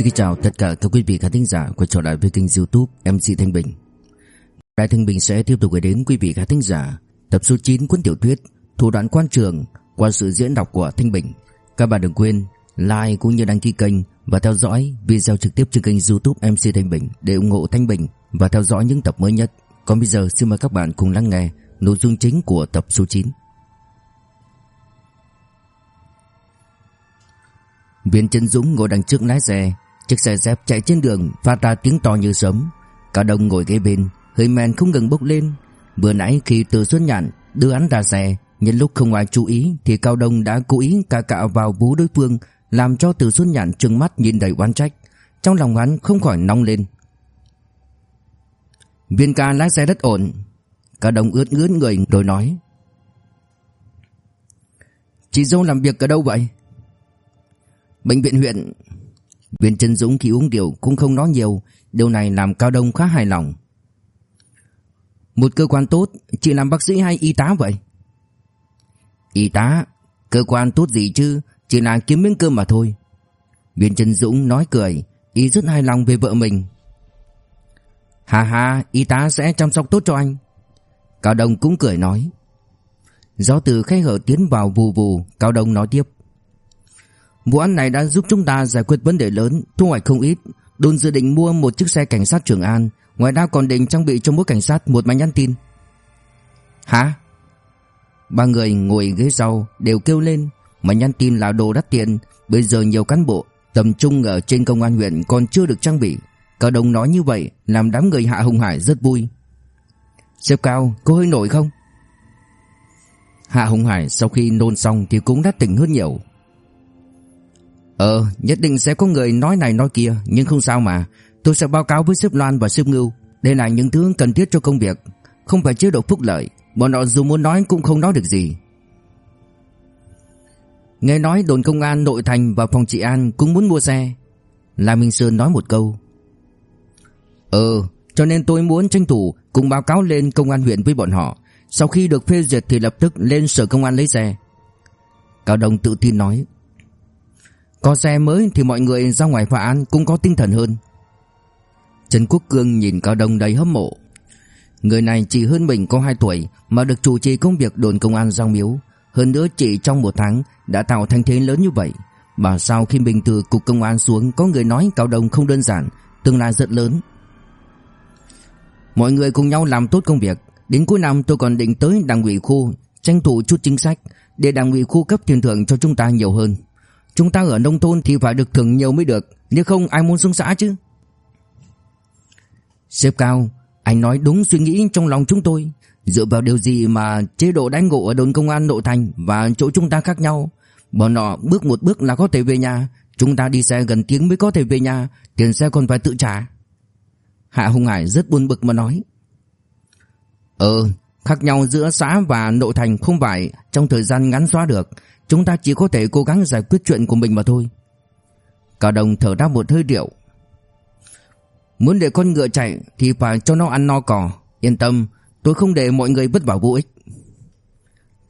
Xin chào tất cả các quý vị khán thính giả quay trở lại với kênh youtube MC Thanh Bình. Đại Thanh Bình sẽ tiếp tục gửi đến quý vị khán thính giả Tập số 9 cuốn tiểu thuyết Thủ đoạn quan trường qua sự diễn đọc của Thanh Bình. Các bạn đừng quên like cũng như đăng ký kênh và theo dõi video trực tiếp trên kênh youtube MC Thanh Bình Để ủng hộ Thanh Bình và theo dõi những tập mới nhất. Còn bây giờ xin mời các bạn cùng lắng nghe nội dung chính của tập số 9 Viên Trấn Dũng ngồi đằng trước lái xe, chiếc xe dép chạy trên đường phát ra tiếng to như sấm. Cả đông ngồi ghế bên, hơi men không ngừng bốc lên. Vừa nãy khi Từ Xuân Nhạn đưa hắn ra xe, nhân lúc không ai chú ý thì Cao Đông đã cố ý cà cạo vào vú đối phương, làm cho Từ Xuân Nhạn trừng mắt nhìn đầy oán trách. Trong lòng hắn không khỏi nóng lên. Viên ca lái xe rất ổn. Cao Đông ướt ướt người rồi nói. Chị dâu làm việc ở đâu vậy? Bệnh viện huyện Viên Trân Dũng khi uống rượu cũng không nói nhiều, Điều này làm Cao Đông khá hài lòng. Một cơ quan tốt Chị làm bác sĩ hay y tá vậy? Y tá, Cơ quan tốt gì chứ? Chỉ là kiếm miếng cơm mà thôi. Viên Trân Dũng nói cười, Y rất hài lòng về vợ mình. Hà hà Y tá sẽ chăm sóc tốt cho anh. Cao Đông cũng cười nói. Gió từ khe hở tiến vào vù vù, Cao Đông nói tiếp. Vụ án này đã giúp chúng ta giải quyết vấn đề lớn, thu hoạch không ít. Đồn dự định mua một chiếc xe cảnh sát Trường An, ngoài ra còn định trang bị cho mỗi cảnh sát một máy nhắn tin. Hả? Ba người ngồi ghế sau đều kêu lên, máy nhắn tin là đồ đắt tiền, bây giờ nhiều cán bộ tầm trung ở trên công an huyện còn chưa được trang bị. Cả đồng nói như vậy làm đám người Hạ Hùng Hải rất vui. Sếp cao, có hơi nổi không? Hạ Hùng Hải sau khi nôn xong thì cũng đã tỉnh hơn nhiều. Ờ nhất định sẽ có người nói này nói kia, Nhưng không sao mà. Tôi sẽ báo cáo với sếp Loan và sếp Ngưu. Đây là những thứ cần thiết cho công việc. Không phải chế độ phúc lợi. Bọn họ dù muốn nói cũng không nói được gì. Nghe nói đồn công an nội thành và phòng trị an cũng muốn mua xe. La Minh Sơn nói một câu. Ờ cho nên tôi muốn tranh thủ cùng báo cáo lên công an huyện với bọn họ. Sau khi được phê duyệt thì lập tức lên sở công an lấy xe. Cao Đông tự tin nói có xe mới thì mọi người ra ngoài phá án cũng có tinh thần hơn. Trần Quốc Cương nhìn Cao Đông đầy hâm mộ. Người này chỉ hơn mình có 2 tuổi Mà được chủ trì công việc đồn công an Giang Miếu. Hơn nữa chỉ trong một tháng Đã tạo thành thế lớn như vậy. Bảo sao khi mình từ cục công an xuống, Có người nói Cao Đông không đơn giản, Tương lai rất lớn. Mọi người cùng nhau làm tốt công việc. Đến cuối năm tôi còn định tới đảng ủy khu, Tranh thủ chút chính sách, Để đảng ủy khu cấp tiền thưởng cho chúng ta nhiều hơn. Chúng ta ở nông thôn thì phải được thưởng nhiều mới được, Nếu không ai muốn xuống xã chứ? Xếp cao, Anh nói đúng suy nghĩ trong lòng chúng tôi. Dựa vào điều gì mà chế độ đánh ngộ ở đồn công an nội thành Và chỗ chúng ta khác nhau? Bọn họ bước một bước là có thể về nhà. Chúng ta đi xe gần tiếng mới có thể về nhà. Tiền xe còn phải tự trả. Hạ Hùng Hải rất buồn bực mà nói. Ờ Khác nhau giữa xã và nội thành không phải, Trong thời gian ngắn xóa được. Chúng ta chỉ có thể cố gắng giải quyết chuyện của mình mà thôi. Cả đồng thở ra một hơi điệu. Muốn để con ngựa chạy Thì phải cho nó ăn no cỏ. Yên tâm, tôi không để mọi người vất vả vô ích.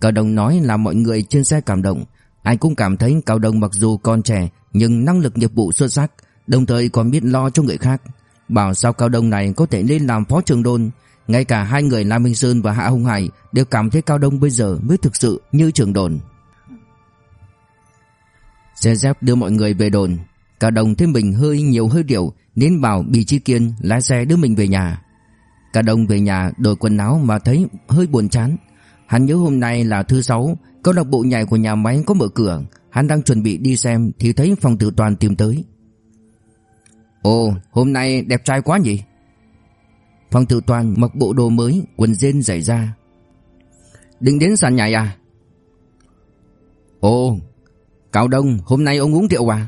Cao Đồng nói là mọi người trên xe cảm động. Ai cũng cảm thấy Cao Đồng mặc dù còn trẻ, Nhưng năng lực nghiệp vụ xuất sắc, Đồng thời còn biết lo cho người khác. Bảo sao Cao Đông này có thể lên làm phó trường đồn. Ngay cả hai người Lam Minh Sơn và Hạ Hùng Hải Đều cảm thấy Cao Đông bây giờ mới thực sự như trường đồn. Xe dép đưa mọi người về đồn. Cả đồng thêm mình hơi nhiều hơi điệu, Nên bảo Bì Chi Kiên lái xe đưa mình về nhà. Cả đồng về nhà đổi quần áo mà thấy hơi buồn chán. Hắn nhớ hôm nay là thứ sáu, Câu lạc bộ nhảy của nhà máy có mở cửa. Hắn đang chuẩn bị đi xem Thì thấy phòng tử toàn tìm tới. Ồ, hôm nay đẹp trai quá nhỉ? Phòng tử toàn mặc bộ đồ mới, Quần jean dày da. Định đến sàn nhảy à? Ồ Cao Đông, hôm nay ông uống rượu à?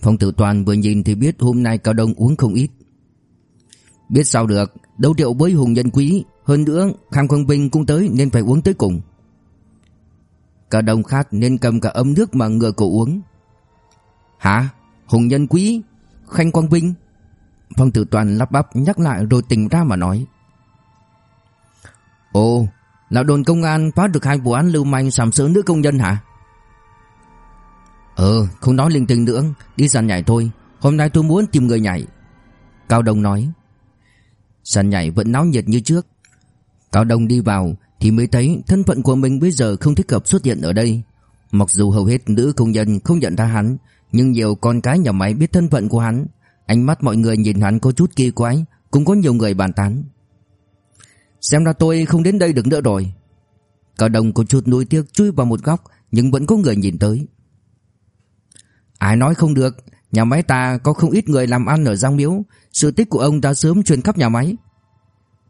Phong tử toàn vừa nhìn thì biết hôm nay Cao Đông uống không ít. Biết sao được, Đấu rượu với hùng nhân quý, Hơn nữa Khang Quang Vinh cũng tới nên phải uống tới cùng. Cao Đông khát nên cầm cả ấm nước mà ngựa cổ uống. Hả? Hùng nhân quý? Khanh Quang Vinh? Phong tử toàn lắp bắp nhắc lại rồi tỉnh ra mà nói. Ồ là đồn công an phá được hai vụ án lưu manh sàm sỡ nữ công nhân hả? Ờ không nói linh tinh nữa, Đi sàn nhảy thôi. Hôm nay tôi muốn tìm người nhảy. Cao Đông nói. Sàn nhảy vẫn náo nhiệt như trước. Cao Đông đi vào Thì mới thấy thân phận của mình bây giờ không thích hợp xuất hiện ở đây. Mặc dù hầu hết nữ công nhân không nhận ra hắn, Nhưng nhiều con cái nhà máy biết thân phận của hắn. Ánh mắt mọi người nhìn hắn có chút kỳ quái, Cũng có nhiều người bàn tán. Xem ra tôi không đến đây được nữa rồi. Cao Đông có chút nuối tiếc chui vào một góc, Nhưng vẫn có người nhìn tới. Ai nói không được, Nhà máy ta có không ít người làm ăn ở Giang Miếu. Sự tích của ông đã sớm truyền khắp nhà máy.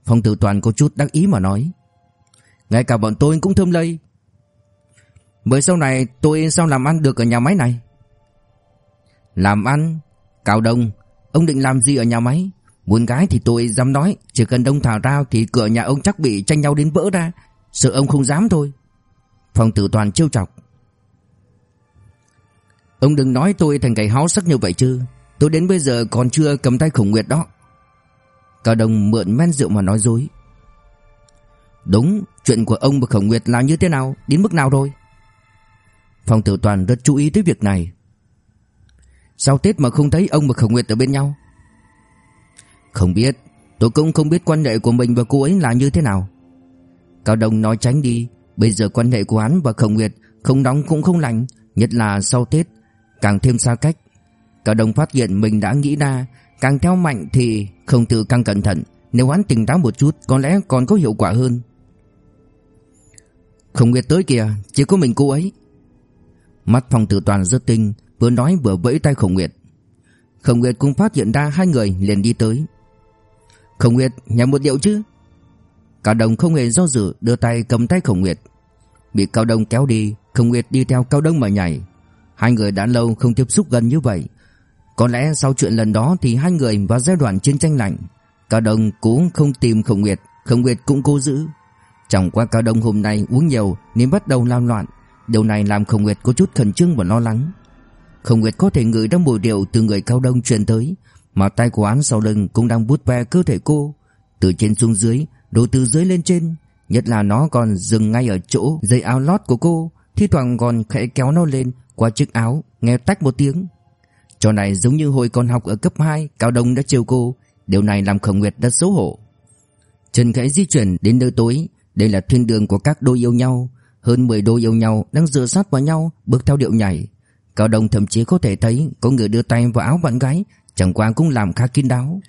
Phong tử toàn có chút đắc ý mà nói. Ngay cả bọn tôi cũng thơm lây. Bởi sau này tôi sao làm ăn được ở nhà máy này? Làm ăn? Cao Đông, Ông định làm gì ở nhà máy? Muốn gái thì tôi dám nói, Chỉ cần đông thả ra thì cửa nhà ông chắc bị tranh nhau đến vỡ ra. Sợ ông không dám thôi. Phong tử toàn trêu chọc. Ông đừng nói tôi thành cái háo sắc như vậy chứ. Tôi đến bây giờ còn chưa cầm tay khổng nguyệt đó. Cao Đông mượn men rượu mà nói dối. Đúng, Chuyện của ông và khổng nguyệt là như thế nào, Đến mức nào rồi? Phong tử toàn rất chú ý tới việc này. Sao Tết mà không thấy ông và khổng nguyệt ở bên nhau? Không biết, Tôi cũng không biết quan hệ của mình và cô ấy là như thế nào. Cao Đông nói tránh đi, Bây giờ quan hệ của hắn và khổng nguyệt Không nóng cũng không lạnh Nhất là sau Tết càng thêm xa cách. Cao đồng phát hiện mình đã nghĩ ra, càng theo mạnh thì không tự càng cẩn thận, nếu hắn tỉnh táo một chút có lẽ còn có hiệu quả hơn. Không biết tới kìa, chỉ có mình cô ấy. Mắt phòng tử toàn rất tinh, vừa nói vừa vẫy tay Khổng Nguyệt. Khổng Nguyệt cũng phát hiện ra hai người liền đi tới. Khổng Nguyệt, nhà một điệu chứ? Cao Đông không hề do dự đưa tay cầm tay Khổng Nguyệt. Bị Cao Đông kéo đi, Khổng Nguyệt đi theo Cao Đông mà nhảy. Hai người đã lâu không tiếp xúc gần như vậy. Có lẽ sau chuyện lần đó Thì hai người vào giai đoạn chiến tranh lạnh. Cao Đông cũng không tìm Khổng Nguyệt Khổng Nguyệt cũng cố giữ. Chẳng qua Cao Đông hôm nay uống nhiều Nên bắt đầu làm loạn. Điều này làm Khổng Nguyệt có chút khẩn trương và lo lắng. Khổng Nguyệt có thể ngửi ra mùi rượu Từ người Cao Đông truyền tới, Mà tay của án sau lưng cũng đang bút ve cơ thể cô. Từ trên xuống dưới đổ từ dưới lên trên, Nhất là nó còn dừng ngay ở chỗ dây áo lót của cô, Thi thoảng còn khẽ kéo nó lên qua chiếc áo, nghe tách một tiếng. Trò này giống như hồi còn học ở cấp 2 Cao Đông đã trêu cô. Điều này làm Khổng Nguyệt rất xấu hổ. Trần khẽ di chuyển đến nơi tối. Đây là thiên đường của các đôi yêu nhau. Hơn 10 đôi yêu nhau đang dựa sát vào nhau, Bước theo điệu nhảy. Cao Đông thậm chí có thể thấy Có người đưa tay vào áo bạn gái, Chẳng qua cũng làm khá kín đáo.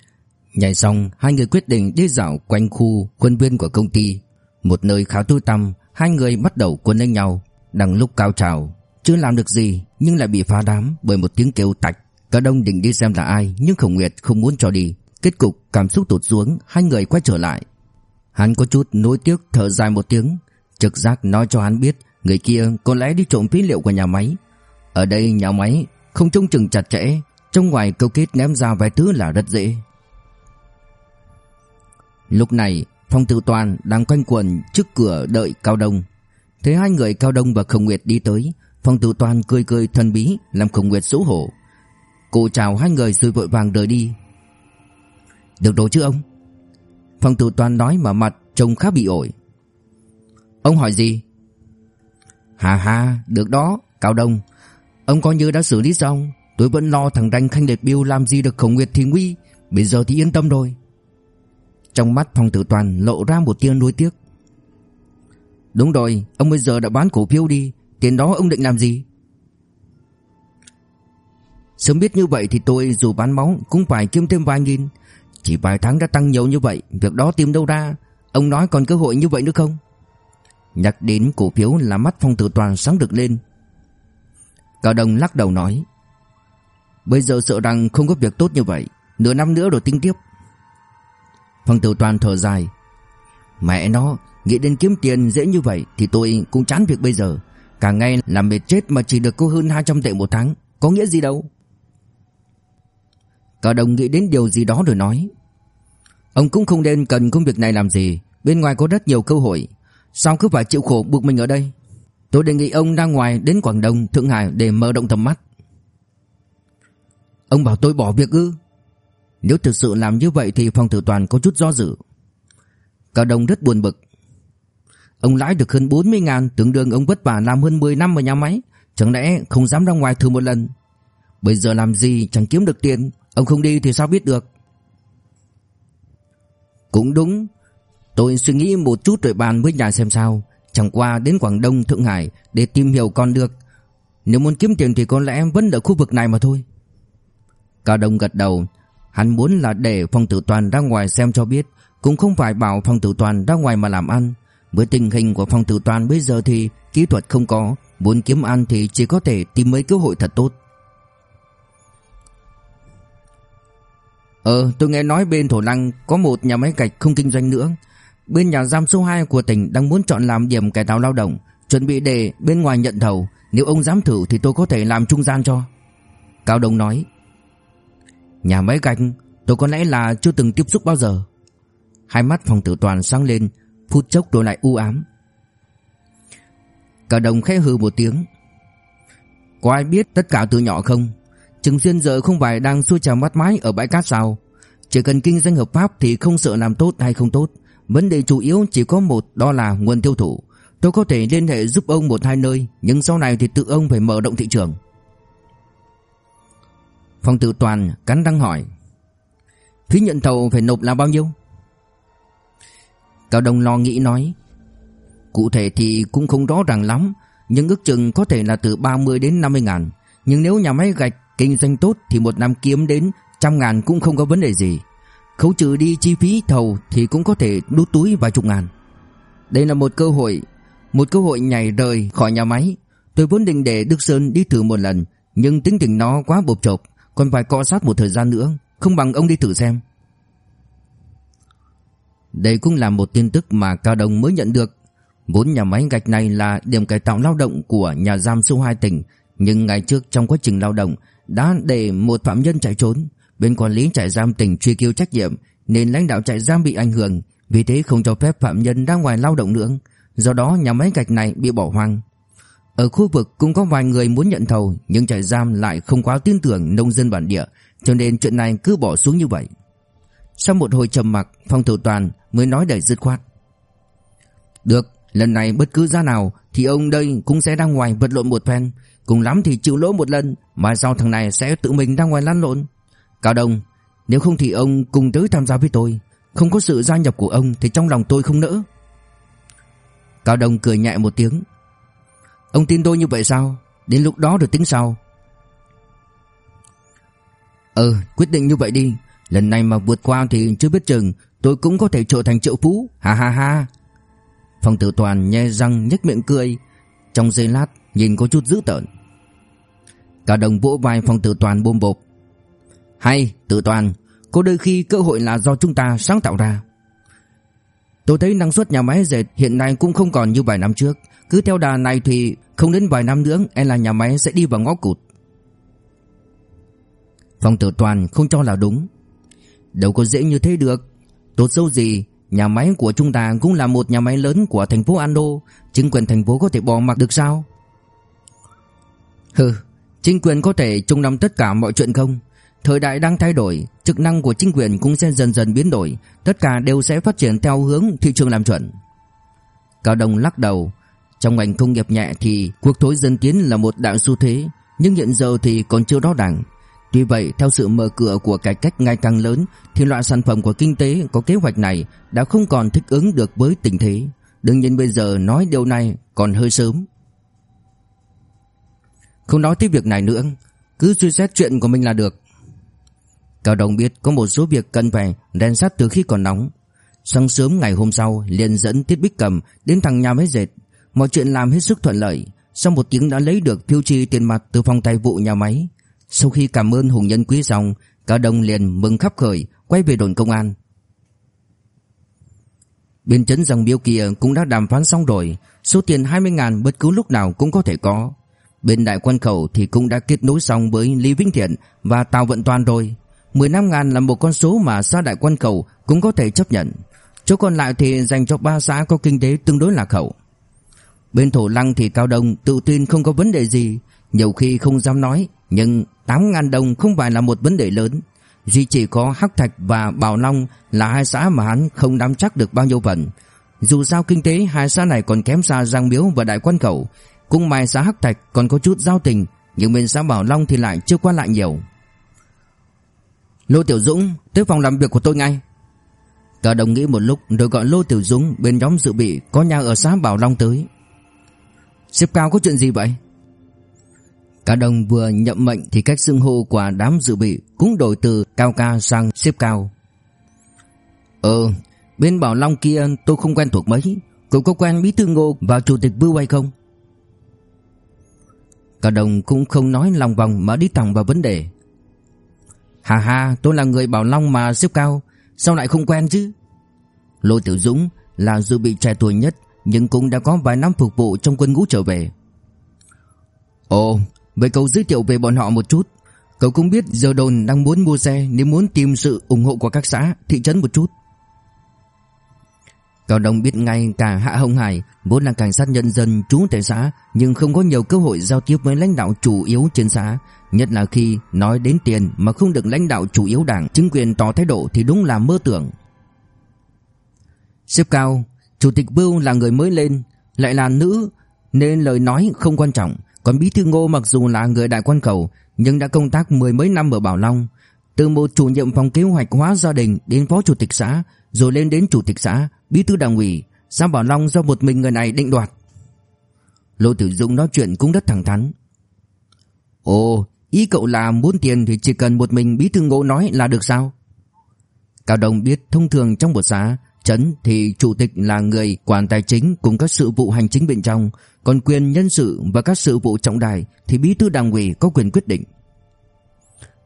Nhảy xong, hai người quyết định đi dạo quanh khu khuôn viên của công ty. Một nơi khá tối tăm, Hai người bắt đầu quân lên nhau, Đang lúc cao trào chưa làm được gì nhưng lại bị phá đám bởi một tiếng kêu tạch. Cả đông định đi xem là ai nhưng Khổng Nguyệt không muốn cho đi. Kết cục cảm xúc tụt xuống, hai người quay trở lại. Hắn có chút nối tiếc thở dài một tiếng, trực giác nói cho hắn biết người kia có lẽ đi trộm phí liệu của nhà máy. Ở đây nhà máy không trông chừng chặt chẽ, trong ngoài câu kết ném ra vài thứ là rất dễ. Lúc này, Phong Tử Toàn đang quanh quẩn trước cửa đợi Cao Đông. Thấy hai người Cao Đông và Khổng Nguyệt đi tới, Phong Tử Toàn cười cười thần bí làm Khổng Nguyệt xấu hổ. Cô chào hai người rồi vội vàng rời đi. Được rồi chứ ông? Phong Tử Toàn nói mà mặt trông khá bị ổi. Ông hỏi gì? Hà hà, được đó, Cao Đông. Ông coi như đã xử lý xong. Tôi vẫn lo thằng đanh khanh Đệt biêu làm gì được Khổng Nguyệt thì nguy. Bây giờ thì yên tâm rồi. Trong mắt Phong Tử Toàn lộ ra một tia nuối tiếc. Đúng rồi, ông bây giờ đã bán cổ phiếu đi Tiền đó ông định làm gì? Sớm biết như vậy thì tôi dù bán máu Cũng phải kiếm thêm vài nghìn. Chỉ vài tháng đã tăng nhiều như vậy, Việc đó tìm đâu ra? Ông nói còn cơ hội như vậy nữa không? Nhắc đến cổ phiếu là mắt phong tử toàn sáng được lên. Cao Đông lắc đầu nói, Bây giờ sợ rằng không có việc tốt như vậy, Nửa năm nữa rồi tính tiếp. Phong tử toàn thở dài, Mẹ nó, Nghĩ đến kiếm tiền dễ như vậy Thì tôi cũng chán việc bây giờ. Cả ngày làm mệt chết mà chỉ được có hơn 200 tệ một tháng. Có nghĩa gì đâu? Cả đồng nghĩ đến điều gì đó rồi nói. Ông cũng không nên cần công việc này làm gì. Bên ngoài có rất nhiều cơ hội. Sao cứ phải chịu khổ buộc mình ở đây? Tôi đề nghị ông ra ngoài đến Quảng Đông, Thượng Hải để mở rộng tầm mắt. Ông bảo tôi bỏ việc ư? Nếu thực sự làm như vậy thì phòng tử toàn có chút do dự. Cao Đông rất buồn bực. Ông lãi được hơn 40 ngàn Tưởng đương ông vất vả làm hơn 10 năm ở nhà máy. Chẳng lẽ không dám ra ngoài thử một lần? Bây giờ làm gì chẳng kiếm được tiền. Ông không đi thì sao biết được? Cũng đúng. Tôi suy nghĩ một chút rồi bàn với nhà xem sao. Chẳng qua đến Quảng Đông, Thượng Hải Để tìm hiểu còn được. Nếu muốn kiếm tiền thì có lẽ vẫn ở khu vực này mà thôi. Cao Đông gật đầu. Hắn muốn là để phòng tử toàn ra ngoài xem cho biết. Cũng không phải bảo phòng tử toàn ra ngoài mà làm ăn. Với tình hình của phòng tử toàn bây giờ thì Kỹ thuật không có, Muốn kiếm ăn thì chỉ có thể tìm mấy cơ hội thật tốt. Ờ tôi nghe nói bên Thổ Lăng Có một nhà máy gạch không kinh doanh nữa. Bên nhà giam số 2 của tỉnh đang muốn chọn làm điểm cải tạo lao động, Chuẩn bị để bên ngoài nhận thầu. Nếu ông dám thử thì tôi có thể làm trung gian cho. Cao Đông nói, Nhà máy gạch, tôi có lẽ là chưa từng tiếp xúc bao giờ. Hai mắt phòng tử toàn sáng lên Phút chốc rồi lại u ám. Cả đồng khẽ hừ một tiếng. Có ai biết tất cả từ nhỏ không? Trừng Xuyên giờ không phải đang xuôi trào mắt mái ở bãi cát sao? Chỉ cần kinh doanh hợp pháp thì không sợ làm tốt hay không tốt. Vấn đề chủ yếu chỉ có một, đó là nguồn tiêu thụ. Tôi có thể liên hệ giúp ông một hai nơi, Nhưng sau này thì tự ông phải mở rộng thị trường. Phong tử toàn cắn răng hỏi, Phí nhận thầu phải nộp là bao nhiêu? Cao Đông lo nghĩ nói, Cụ thể thì cũng không rõ ràng lắm, Nhưng ước chừng có thể là từ 30 đến 50 ngàn. Nhưng nếu nhà máy gạch kinh doanh tốt Thì một năm kiếm đến trăm ngàn cũng không có vấn đề gì. Khấu trừ đi chi phí thầu Thì cũng có thể đút túi vài chục ngàn. Đây là một cơ hội, Một cơ hội nhảy rời khỏi nhà máy. Tôi vốn định để Đức Sơn đi thử một lần, Nhưng tính tình nó quá bộp chộp, Còn phải cọ sát một thời gian nữa, Không bằng ông đi thử xem. Đây cũng là một tin tức mà Cao Đông mới nhận được. Vốn nhà máy gạch này là điểm cải tạo lao động của nhà giam số 2 tỉnh, Nhưng ngày trước trong quá trình lao động Đã để một phạm nhân chạy trốn. Bên quản lý trại giam tỉnh truy cứu trách nhiệm, Nên lãnh đạo trại giam bị ảnh hưởng, Vì thế không cho phép phạm nhân ra ngoài lao động nữa. Do đó, nhà máy gạch này bị bỏ hoang. Ở khu vực cũng có vài người muốn nhận thầu, Nhưng trại giam lại không quá tin tưởng nông dân bản địa, Cho nên chuyện này cứ bỏ xuống như vậy. Sau một hồi trầm mặc Phong thủ toàn mới nói đầy dứt khoát. Được, Lần này bất cứ giá nào Thì ông đây cũng sẽ ra ngoài vật lộn một phen. Cùng lắm thì chịu lỗ một lần, Mà sau thằng này sẽ tự mình ra ngoài lăn lộn. Cao Đông, Nếu không thì ông cùng tới tham gia với tôi. Không có sự gia nhập của ông Thì trong lòng tôi không nỡ. Cao Đông cười nhẹ một tiếng. Ông tin tôi như vậy sao? Đến lúc đó được tính sao? Ừ quyết định như vậy đi. Lần này mà vượt qua thì chưa biết chừng Tôi cũng có thể trở thành triệu phú Ha ha ha Phong tử toàn nhe răng nhếch miệng cười Trong giây lát nhìn có chút dữ tợn cả đồng vỗ vai phong tử toàn bôm bộp hay, tự toàn, có đôi khi cơ hội là do chúng ta sáng tạo ra. Tôi thấy năng suất nhà máy dệt hiện nay cũng không còn như vài năm trước. Cứ theo đà này thì không đến vài năm nữa e là nhà máy sẽ đi vào ngõ cụt. Phong tử toàn không cho là đúng. Đâu có dễ như thế được. Tốt xấu gì, nhà máy của chúng ta cũng là một nhà máy lớn của thành phố Ando. Chính quyền thành phố có thể bỏ mặc được sao? Hừ, chính quyền có thể trông nắm tất cả mọi chuyện không? Thời đại đang thay đổi, chức năng của chính quyền cũng sẽ dần dần biến đổi, tất cả đều sẽ phát triển theo hướng thị trường làm chuẩn. Cao Đông lắc đầu, trong ngành công nghiệp nhẹ thì cuộc thối dân tiến là một đạo xu thế, nhưng hiện giờ thì còn chưa rõ ràng. Tuy vậy, theo sự mở cửa của cải cách ngày càng lớn thì loại sản phẩm của kinh tế có kế hoạch này đã không còn thích ứng được với tình thế. Đương nhiên bây giờ nói điều này còn hơi sớm. Không nói tới việc này nữa, cứ suy xét chuyện của mình là được. Cao đồng biết có một số việc cần phải rèn sát từ khi còn nóng. Sáng sớm ngày hôm sau liền dẫn Tiết Bích Cầm đến thằng nhà máy dệt. Mọi chuyện làm hết sức thuận lợi. Sau một tiếng đã lấy được phiếu chi tiền mặt từ phòng tài vụ nhà máy. Sau khi cảm ơn Hùng Nhân Quý xong, Cao Đông liền mừng khắp khởi quay về đồn công an. Bên chấn dòng biêu kia cũng đã đàm phán xong rồi, số tiền 20 ngàn bất cứ lúc nào cũng có thể có. Bên đại quan khẩu thì cũng đã kết nối xong với Lý Vĩnh Thiện và Tào Vận Toàn rồi. 15 ngàn là một con số mà xã đại quan khẩu cũng có thể chấp nhận. Chỗ còn lại thì dành cho ba xã có kinh tế tương đối lạc hậu. Bên thổ lăng thì Cao Đông tự tin không có vấn đề gì, nhiều khi không dám nói, nhưng 8 ngàn đồng không phải là một vấn đề lớn. Duy chỉ có Hắc Thạch và Bảo Long là hai xã mà hắn không nắm chắc được bao nhiêu phần. Dù sao kinh tế hai xã này còn kém xa Giang Miếu và Đại Quan Khẩu, cũng may xã Hắc Thạch còn có chút giao tình Nhưng bên xã Bảo Long thì lại chưa qua lại nhiều. Lô Tiểu Dũng Tới phòng làm việc của tôi ngay. Cả đồng nghĩ một lúc rồi gọi Lô Tiểu Dũng Bên nhóm dự bị có nhà ở xã Bảo Long tới. Xếp cao có chuyện gì vậy? Cả đồng vừa nhậm mệnh Thì cách xưng hô của đám dự bị Cũng đổi từ cao ca sang xếp cao. Ờ Bên Bảo Long kia tôi không quen thuộc mấy. Cậu có quen Bí Thư Ngô và Chủ tịch Vưu hay không? Cả đồng cũng không nói lòng vòng Mà đi thẳng vào vấn đề. Hà hà, tôi là người Bảo Long mà xếp cao, Sao lại không quen chứ? Lôi Tiểu Dũng là dự bị trẻ tuổi nhất, Nhưng cũng đã có vài năm phục vụ trong quân ngũ trở về. Ồ Vậy cậu giới thiệu về bọn họ một chút. Cậu cũng biết giờ đồn đang muốn mua xe Nếu muốn tìm sự ủng hộ của các xã Thị trấn một chút. Cao Đông biết ngay cả Hạ Hồng Hải vốn là cảnh sát nhân dân trú tại xã nhưng không có nhiều cơ hội giao tiếp với lãnh đạo chủ yếu trên xã, nhất là khi nói đến tiền mà không được lãnh đạo chủ yếu đảng chính quyền tỏ thái độ thì đúng là mơ tưởng. Xếp cao, chủ tịch Bưu là người mới lên, lại là nữ nên lời nói không quan trọng, còn bí thư Ngô mặc dù là người đại quan cầu nhưng đã công tác mười mấy năm ở Bảo Long, từ một chủ nhiệm phòng kế hoạch hóa gia đình đến phó chủ tịch xã, rồi lên đến chủ tịch xã, bí thư đảng ủy, xã Bảo Long do một mình người này định đoạt. Lô Tử Dũng nói chuyện cũng rất thẳng thắn. Ồ, ý cậu là muốn tiền thì chỉ cần một mình bí thư ngô nói là được sao? Cao Đồng biết thông thường trong một xã, trấn thì chủ tịch là người quản tài chính cùng các sự vụ hành chính bên trong, còn quyền nhân sự và các sự vụ trọng đại thì bí thư đảng ủy có quyền quyết định.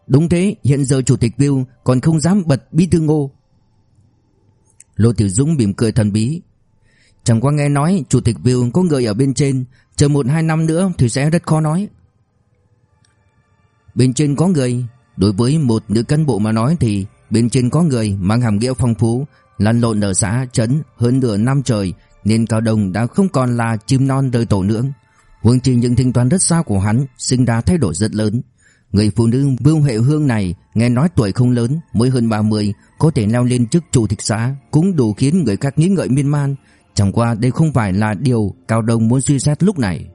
Đúng thế, hiện giờ chủ tịch Bill còn không dám bật bí thư Ngô. Lô Tiểu Dũng mỉm cười thần bí. Chẳng qua nghe nói chủ tịch Bill có người ở bên trên, chờ một hai năm nữa thì sẽ rất khó nói. Bên trên có người, đối với một nữ cán bộ mà nói thì bên trên có người mang hàm nghĩa phong phú, lăn lộn ở xã trấn hơn nửa năm trời nên Cao Đông đã không còn là chim non đời tổ nữa. Huống chi những thanh toán rất xa của hắn sinh ra thay đổi rất lớn. Người phụ nữ Vương Huệ Hương này nghe nói tuổi không lớn, mới hơn 30, có thể leo lên chức chủ tịch xã cũng đủ khiến người khác nghĩ ngợi miên man. Chẳng qua đây không phải là điều Cao Đông muốn suy xét lúc này.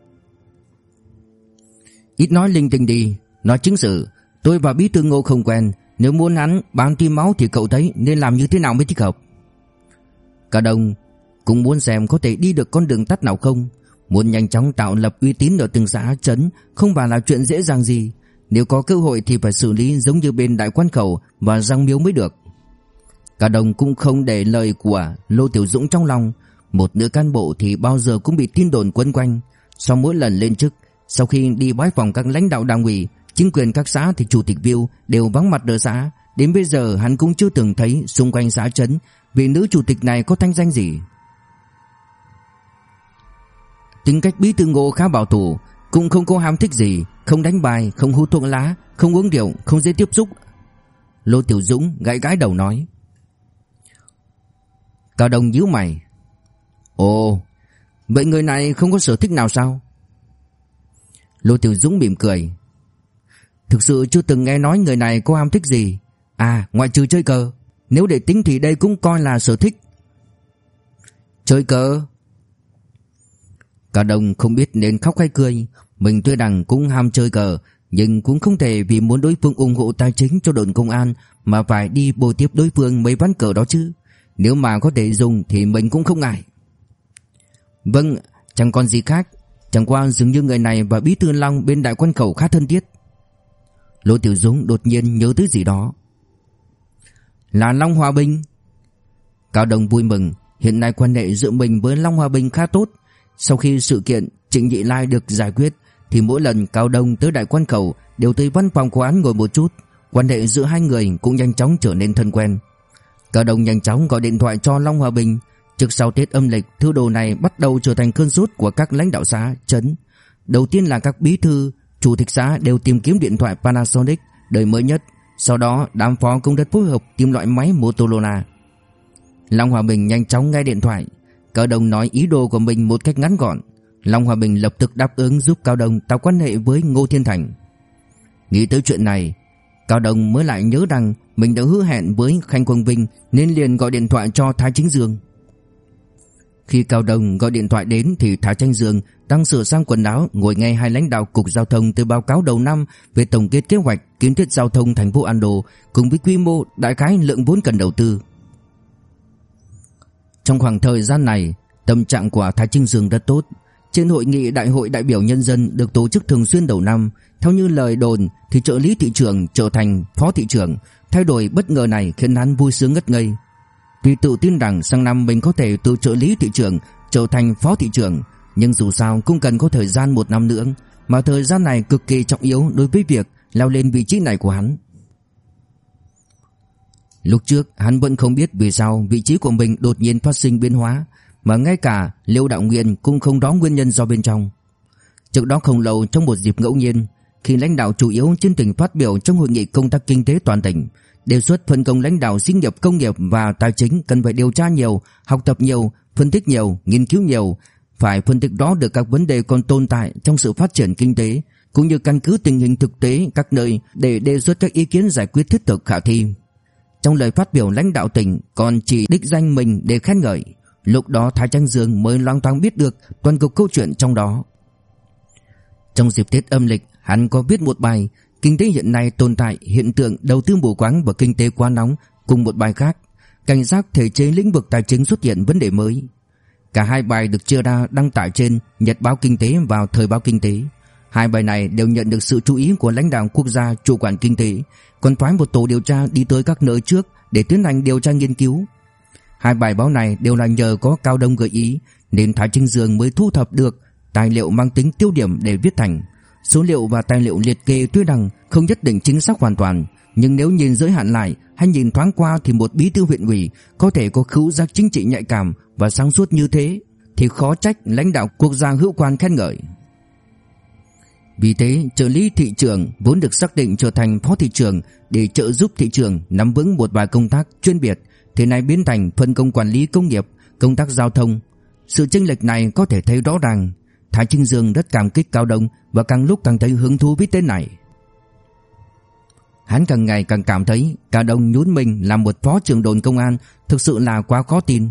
Ít nói linh tinh đi, nói chứng sự, tôi và Bí thư Ngô không quen, nếu muốn hắn bán tim máu thì cậu thấy nên làm như thế nào mới thích hợp. Cả Đông cũng muốn xem có thể đi được con đường tắt nào không, muốn nhanh chóng tạo lập uy tín ở từng xã trấn không phải là chuyện dễ dàng gì. Nếu có cơ hội thì phải xử lý giống như bên đại quan khẩu và răng miếu mới được. Cả đồng cũng không để lời của Lô Tiểu Dũng trong lòng. Một nữ cán bộ thì bao giờ cũng bị tin đồn quấn quanh. Sau mỗi lần lên chức, sau khi đi bái phòng các lãnh đạo đảng ủy, chính quyền các xã thì chủ tịch Viu đều vắng mặt ở xã. Đến bây giờ hắn cũng chưa từng thấy xung quanh xã trấn vị nữ chủ tịch này có thanh danh gì. Tính cách bí thư ngộ khá bảo thủ, cũng không có ham thích gì, không đánh bài, không hút thuốc lá, không uống rượu, không dễ tiếp xúc. Lô Tiểu Dũng gãi gãi đầu nói. Cao Đông nhíu mày. Ồ, vậy người này không có sở thích nào sao? Lô Tiểu Dũng mỉm cười. Thực sự chưa từng nghe nói người này có ham thích gì. À, ngoại trừ chơi cờ. Nếu để tính thì đây cũng coi là sở thích. Chơi cờ? cả đồng không biết nên khóc hay cười. Mình tuy rằng cũng ham chơi cờ, nhưng cũng không thể vì muốn đối phương ủng hộ tài chính cho đồn công an mà phải đi bồi tiếp đối phương mấy ván cờ đó chứ. Nếu mà có thể dùng thì mình cũng không ngại. Vâng, chẳng còn gì khác. Chẳng qua dường như người này và Bí Thư Long bên đại quan khẩu khá thân thiết. Lô Tiểu Dũng đột nhiên nhớ tới gì đó. Là Long Hòa Bình. Cao Đông vui mừng, hiện nay quan hệ giữa mình với Long Hòa Bình khá tốt. Sau khi sự kiện Trịnh Nhị Lai được giải quyết thì mỗi lần Cao Đông tới đại quan khẩu đều tới văn phòng của án ngồi một chút, quan hệ giữa hai người cũng nhanh chóng trở nên thân quen. Cao Đông nhanh chóng gọi điện thoại cho Long Hòa Bình, trước sau Tết âm lịch, thư đồ này bắt đầu trở thành cơn sốt của các lãnh đạo xã, trấn. Đầu tiên là các bí thư, chủ tịch xã đều tìm kiếm điện thoại Panasonic đời mới nhất, sau đó đám phó cũng rất phối hợp tìm loại máy Motorola. Long Hòa Bình nhanh chóng nghe điện thoại, Cao Đông nói ý đồ của mình một cách ngắn gọn. Long Hòa Bình lập tức đáp ứng giúp Cao Đông tạo quan hệ với Ngô Thiên Thành. Nghĩ tới chuyện này, Cao Đông mới lại nhớ rằng mình đã hứa hẹn với Khanh Quang Vinh nên liền gọi điện thoại cho Thái Chính Dương. Khi Cao Đông gọi điện thoại đến thì Thái Chính Dương đang sửa sang quần áo ngồi nghe hai lãnh đạo cục giao thông từ báo cáo đầu năm về tổng kết kế hoạch kiến thiết giao thông thành phố Ando cùng với quy mô đại khái lượng vốn cần đầu tư. Trong khoảng thời gian này, tâm trạng của Thái Trinh Dương rất tốt. Trên hội nghị đại hội đại biểu nhân dân được tổ chức thường xuyên đầu năm, theo như lời đồn thì trợ lý thị trưởng trở thành phó thị trưởng, thay đổi bất ngờ này khiến hắn vui sướng ngất ngây. Vì tự tin rằng sang năm mình có thể từ trợ lý thị trưởng trở thành phó thị trưởng, nhưng dù sao cũng cần có thời gian một năm nữa, mà thời gian này cực kỳ trọng yếu đối với việc leo lên vị trí này của hắn. Lúc trước hắn vẫn không biết vì sao vị trí của mình đột nhiên phát sinh biến hóa, mà ngay cả Liêu Đạo Nguyên cũng không đó nguyên nhân do bên trong. Trước đó không lâu trong một dịp ngẫu nhiên, khi lãnh đạo chủ yếu trên tỉnh phát biểu trong hội nghị công tác kinh tế toàn tỉnh, đề xuất phân công lãnh đạo sinh nghiệp công nghiệp và tài chính cần phải điều tra nhiều, học tập nhiều, phân tích nhiều, nghiên cứu nhiều, phải phân tích rõ được các vấn đề còn tồn tại trong sự phát triển kinh tế, cũng như căn cứ tình hình thực tế các nơi để đề xuất các ý kiến giải quyết thiết thực khả thi. Trong lời phát biểu lãnh đạo tỉnh còn chỉ đích danh mình để khen ngợi. Lúc đó Thái Trang Dương mới loang thoáng biết được toàn cục câu chuyện trong đó. Trong dịp Tết âm lịch, hắn có viết một bài Kinh tế hiện nay tồn tại hiện tượng đầu tư mù quáng và kinh tế quá nóng cùng một bài khác Cảnh giác thể chế lĩnh vực tài chính xuất hiện vấn đề mới. Cả hai bài được chia ra đăng tải trên Nhật báo Kinh tế và Thời báo Kinh tế. Hai bài này đều nhận được sự chú ý của lãnh đạo quốc gia chủ quản kinh tế, còn phái một tổ điều tra đi tới các nơi trước để tiến hành điều tra nghiên cứu. Hai bài báo này đều là nhờ có Cao Đông gợi ý nên Thái Trinh Dương mới thu thập được tài liệu mang tính tiêu điểm để viết thành. Số liệu và tài liệu liệt kê tuy rằng không nhất định chính xác hoàn toàn, nhưng nếu nhìn giới hạn lại hay nhìn thoáng qua thì một bí thư huyện ủy có thể có khứu giác chính trị nhạy cảm và sáng suốt như thế thì khó trách lãnh đạo quốc gia hữu quan khen ngợi. Vì thế, trợ lý thị trường vốn được xác định trở thành phó thị trường để trợ giúp thị trường nắm vững một vài công tác chuyên biệt, thế này biến thành phân công quản lý công nghiệp, công tác giao thông. Sự chênh lệch này có thể thấy rõ ràng. Thái Trinh Dương rất cảm kích Cao Đông và càng lúc càng thấy hứng thú với tên này. Hắn càng ngày càng cảm thấy Cao Đông nhún mình làm một phó trưởng đồn công an thực sự là quá khó tin,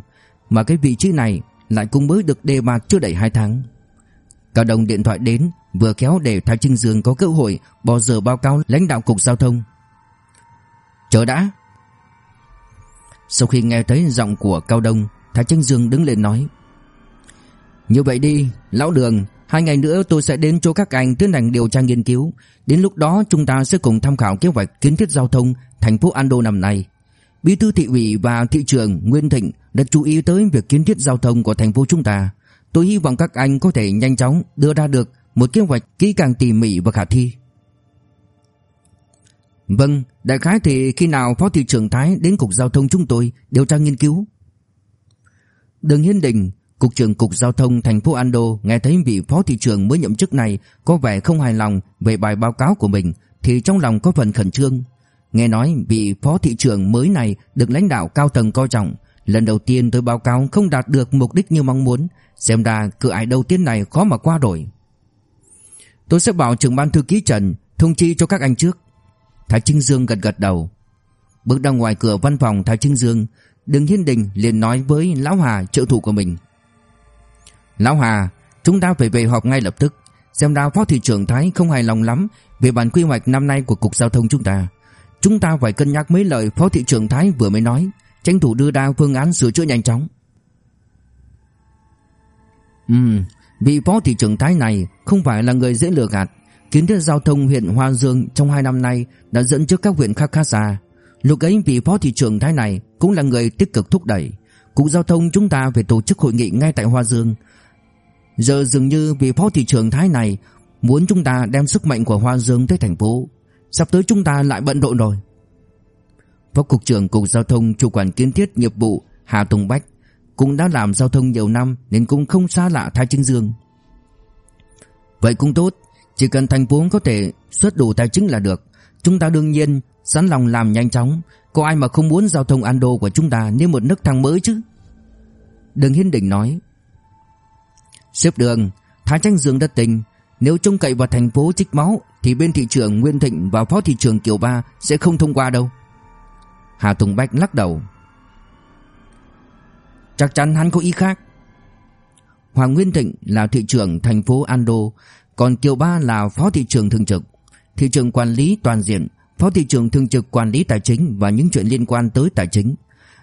mà cái vị trí này lại cũng mới được đề bạt chưa đầy 2 tháng. Cao Đông điện thoại đến vừa kéo để Thái Trinh Dương có cơ hội bỏ giờ báo cáo lãnh đạo cục giao thông. Chờ đã. Sau khi nghe thấy giọng của Cao Đông, Thái Trinh Dương đứng lên nói: "Như vậy đi, lão Đường, hai ngày nữa tôi sẽ đến chỗ các anh tiến hành điều tra nghiên cứu, đến lúc đó chúng ta sẽ cùng tham khảo kế hoạch kiến thiết giao thông thành phố Ando năm nay." Bí thư thị ủy và thị trưởng Nguyên Thịnh đã chú ý tới việc kiến thiết giao thông của thành phố chúng ta. Tôi hy vọng các anh có thể nhanh chóng đưa ra được một kế hoạch kỹ càng tỉ mỉ và khả thi. Vâng, đại khái thì khi nào Phó thị trưởng Thái đến cục giao thông chúng tôi điều tra nghiên cứu. Đường Hiên Đình, cục trưởng cục giao thông thành phố Ando nghe thấy vị phó thị trưởng mới nhậm chức này có vẻ không hài lòng về bài báo cáo của mình thì trong lòng có phần khẩn trương. Nghe nói vị phó thị trưởng mới này được lãnh đạo cao tầng coi trọng, lần đầu tiên tôi báo cáo không đạt được mục đích như mong muốn, xem ra cửa ải đầu tiên này khó mà qua đổi. Tôi sẽ bảo trưởng ban thư ký Trần thông chi cho các anh trước. Thái Trinh Dương gật gật đầu. Bước ra ngoài cửa văn phòng Thái Trinh Dương, Đường Hiên Đình liền nói với Lão Hà trợ thủ của mình. Lão Hà, chúng ta phải về họp ngay lập tức. Xem ra phó thị trưởng Thái không hài lòng lắm về bản quy hoạch năm nay của cục giao thông chúng ta. Chúng ta phải cân nhắc mấy lời phó thị trưởng Thái vừa mới nói, tranh thủ đưa ra phương án sửa chữa nhanh chóng. Ừm, vị phó thị trưởng Thái này không phải là người dễ lừa gạt. Kiến thức giao thông huyện Hoa Dương trong 2 năm nay đã dẫn trước các huyện khác khá xa. Lúc ấy vị phó thị trưởng Thái này cũng là người tích cực thúc đẩy. Cục giao thông chúng ta phải tổ chức hội nghị ngay tại Hoa Dương. Giờ dường như vị phó thị trưởng Thái này muốn chúng ta đem sức mạnh của Hoa Dương tới thành phố. Sắp tới chúng ta lại bận rộn rồi. Phó cục trưởng cục giao thông chủ quản kiến thiết nghiệp vụ Hà Tùng Bách cũng đã làm giao thông nhiều năm nên cũng không xa lạ Thái Trinh Dương. Vậy cũng tốt, chỉ cần thành phố có thể xuất đủ tài chính là được. Chúng ta đương nhiên sẵn lòng làm nhanh chóng, có ai mà không muốn giao thông Ando của chúng ta như một nước thang mới chứ? Đường Hiên Đình nói. Xếp đường, Thái Trinh Dương đã tình, nếu trông cậy vào thành phố trích máu thì bên thị trưởng Nguyên Thịnh và phó thị trưởng Kiều Ba sẽ không thông qua đâu. Hà Tùng Bách lắc đầu. Chắc chắn hắn có ý khác. Hoàng Nguyên Thịnh là thị trưởng thành phố Ando, còn Kiều Ba là phó thị trưởng thường trực, thị trưởng quản lý toàn diện, phó thị trưởng thường trực quản lý tài chính và những chuyện liên quan tới tài chính.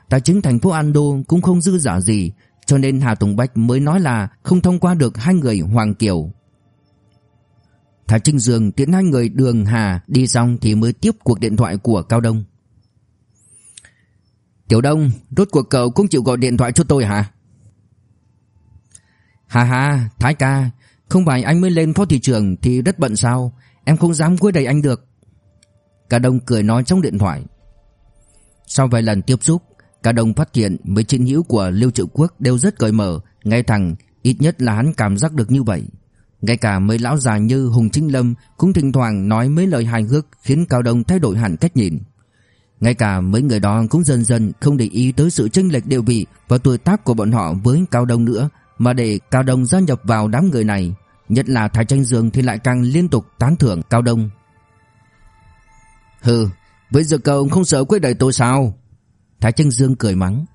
Tài chính thành phố Ando cũng không dư giả gì, cho nên Hà Tùng Bách mới nói là không thông qua được hai người Hoàng Kiều. Thái Trinh Dương tiễn hai người Đường Hà đi xong thì mới tiếp cuộc điện thoại của Cao Đông. Tiểu Đông, rốt cuộc cậu cũng chịu gọi điện thoại cho tôi hả? Hà hà, Thái ca, không phải anh mới lên phó thị trưởng thì rất bận sao, em không dám quấy đầy anh được. Cả Đông cười nói trong điện thoại. Sau vài lần tiếp xúc, Cả Đông phát hiện mấy chiến hữu của Lưu Triệu Quốc đều rất cởi mở, ngay thẳng, ít nhất là hắn cảm giác được như vậy. Ngay cả mấy lão già như Hùng Chính Lâm cũng thỉnh thoảng nói mấy lời hài hước khiến Cao Đông thay đổi hẳn cách nhìn. Ngay cả mấy người đó cũng dần dần không để ý tới sự chênh lệch địa vị và tuổi tác của bọn họ với Cao Đông nữa, mà để Cao Đông gia nhập vào đám người này, nhất là Thái Tranh Dương thì lại càng liên tục tán thưởng Cao Đông. Hừ, bây giờ cậu không sợ quấy đời tôi sao? Thái Tranh Dương cười mắng.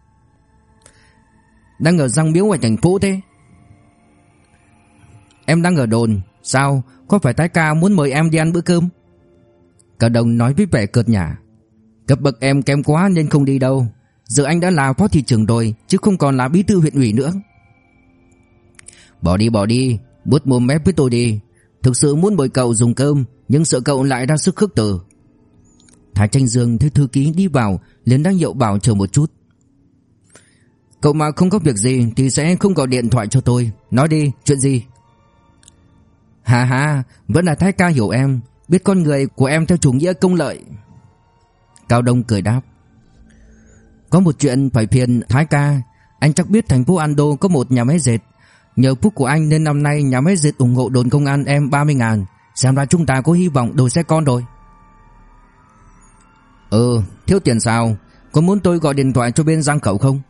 Đang ở răng miếu ngoài thành phố thế? Em đang ở đồn, sao? Có phải Thái ca muốn mời em đi ăn bữa cơm? Cả đồng nói với vẻ cợt nhả. Cấp bậc em kém quá nên không đi đâu. Giờ anh đã là phó thị trưởng rồi, chứ không còn là bí thư huyện ủy nữa. Bỏ đi bỏ đi, bút mồm mép với tôi đi. Thực sự muốn mời cậu dùng cơm, nhưng sợ cậu lại ra sức khước từ. Thái Tranh Dương thấy thư ký đi vào, liền đang hiệu bảo chờ một chút. Cậu mà không có việc gì thì sẽ không gọi điện thoại cho tôi. Nói đi, chuyện gì? Hà hà, vẫn là Thái ca hiểu em, biết con người của em theo chủ nghĩa công lợi. Cao Đông cười đáp. Có một chuyện phải phiền Thái ca, anh chắc biết thành phố Ando có một nhà máy dệt. Nhờ phúc của anh nên năm nay nhà máy dệt ủng hộ đồn công an em 30 ngàn. Xem ra chúng ta có hy vọng đổi xe con rồi. Ừ, thiếu tiền sao? Có muốn tôi gọi điện thoại cho bên Giang Khẩu không?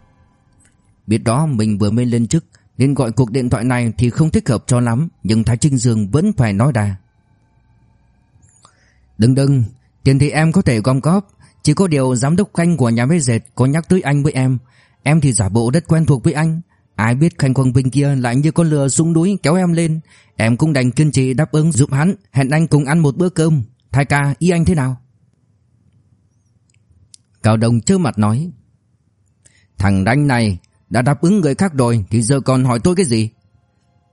Biết đó mình vừa mới lên chức nên gọi cuộc điện thoại này thì không thích hợp cho lắm, nhưng Thái Trinh Dương vẫn phải nói đà. Đừng đừng, tiền thì em có thể gom góp, chỉ có điều giám đốc Khanh của nhà máy dệt có nhắc tới anh với em, em thì giả bộ rất quen thuộc với anh. Ai biết Khanh Quang Vinh kia lại như con lừa xuống núi kéo em lên, em cũng đành kiên trì đáp ứng giúp hắn, hẹn anh cùng ăn một bữa cơm. Thái ca, ý anh thế nào? Cao Đông trơ mặt nói Thằng đánh này đã đáp ứng người khác rồi, Thì giờ còn hỏi tôi cái gì?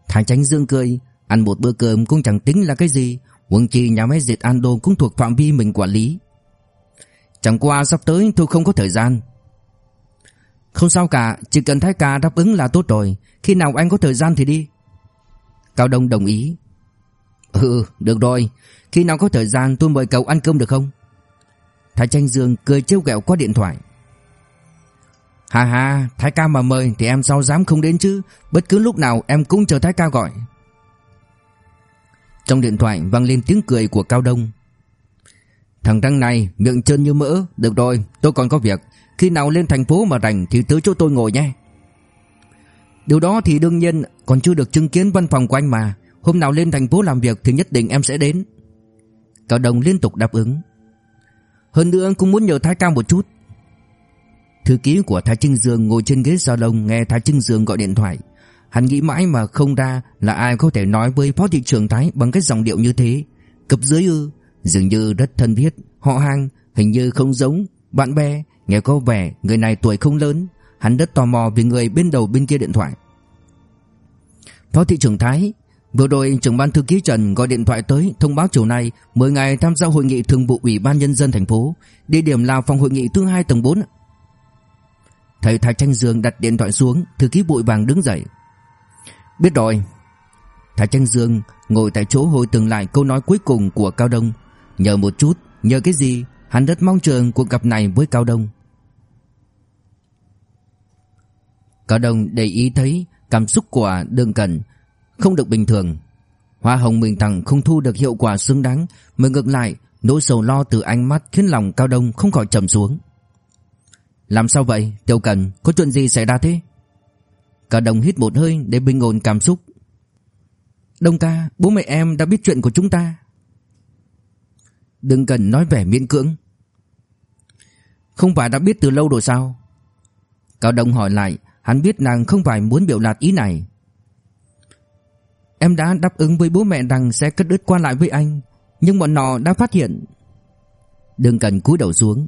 Thái Tránh Dương cười, Ăn một bữa cơm cũng chẳng tính là cái gì. Huống chi nhà máy dệt Ando cũng thuộc phạm vi mình quản lý. Chẳng qua sắp tới tôi không có thời gian. Không sao cả, Chỉ cần Thái ca đáp ứng là tốt rồi. Khi nào anh có thời gian thì đi. Cao Đông đồng ý. Ừ được rồi. Khi nào có thời gian tôi mời cậu ăn cơm được không? Thái Tranh Dương cười trêu ghẹo qua điện thoại. Ha ha, Thái ca mà mời thì em sao dám không đến chứ, bất cứ lúc nào em cũng chờ Thái ca gọi. Trong điện thoại vang lên tiếng cười của Cao Đông. Thằng răng này miệng trơn như mỡ, được rồi, tôi còn có việc, khi nào lên thành phố mà rảnh thì tới chỗ tôi ngồi nhé. Điều đó thì đương nhiên còn chưa được chứng kiến văn phòng của anh mà, hôm nào lên thành phố làm việc thì nhất định em sẽ đến. Cao Đông liên tục đáp ứng. Hơn nữa cũng muốn nhờ Thái Ca một chút Thư ký của Thái Trinh Dương ngồi trên ghế salon nghe Thái Trinh Dương gọi điện thoại. Hắn nghĩ mãi mà không ra là ai có thể nói với Phó thị trưởng Thái bằng cái giọng điệu như thế. Cấp dưới ư Dường như rất thân thiết Họ hàng Hình như không giống. Bạn bè Nghe có vẻ người này tuổi không lớn. Hắn rất tò mò về người bên đầu bên kia điện thoại. Phó thị trưởng Thái Vừa rồi trưởng ban thư ký Trần gọi điện thoại tới thông báo chiều nay mời ngài tham gia hội nghị thường vụ ủy ban nhân dân thành phố, địa điểm là phòng hội nghị thứ hai tầng 4. Thầy Thái Tranh Dương đặt điện thoại xuống, thư ký bụi vàng đứng dậy. Biết rồi. Thái Tranh Dương ngồi tại chỗ hồi tưởng lại câu nói cuối cùng của Cao Đông, nhờ một chút, nhờ cái gì, hắn rất mong chờ cuộc gặp này với Cao Đông. Cao Đông để ý thấy cảm xúc của Đường Cần không được bình thường. Hoa hồng mình thằng không thu được hiệu quả xứng đáng, mà ngược lại, nỗi sầu lo từ ánh mắt khiến lòng Cao Đông không khỏi trầm xuống. Làm sao vậy, Tiểu Cần, có chuyện gì xảy ra thế? Cao Đồng hít một hơi để bình ổn cảm xúc. Đông ca, bố mẹ em đã biết chuyện của chúng ta. Đừng cần nói vẻ miễn cưỡng. Không phải đã biết từ lâu rồi sao? Cao Đông hỏi lại, hắn biết nàng không phải muốn biểu đạt ý này. Em đã đáp ứng với bố mẹ rằng sẽ cất đứt quan lại với anh Nhưng bọn họ đã phát hiện Đừng cần cúi đầu xuống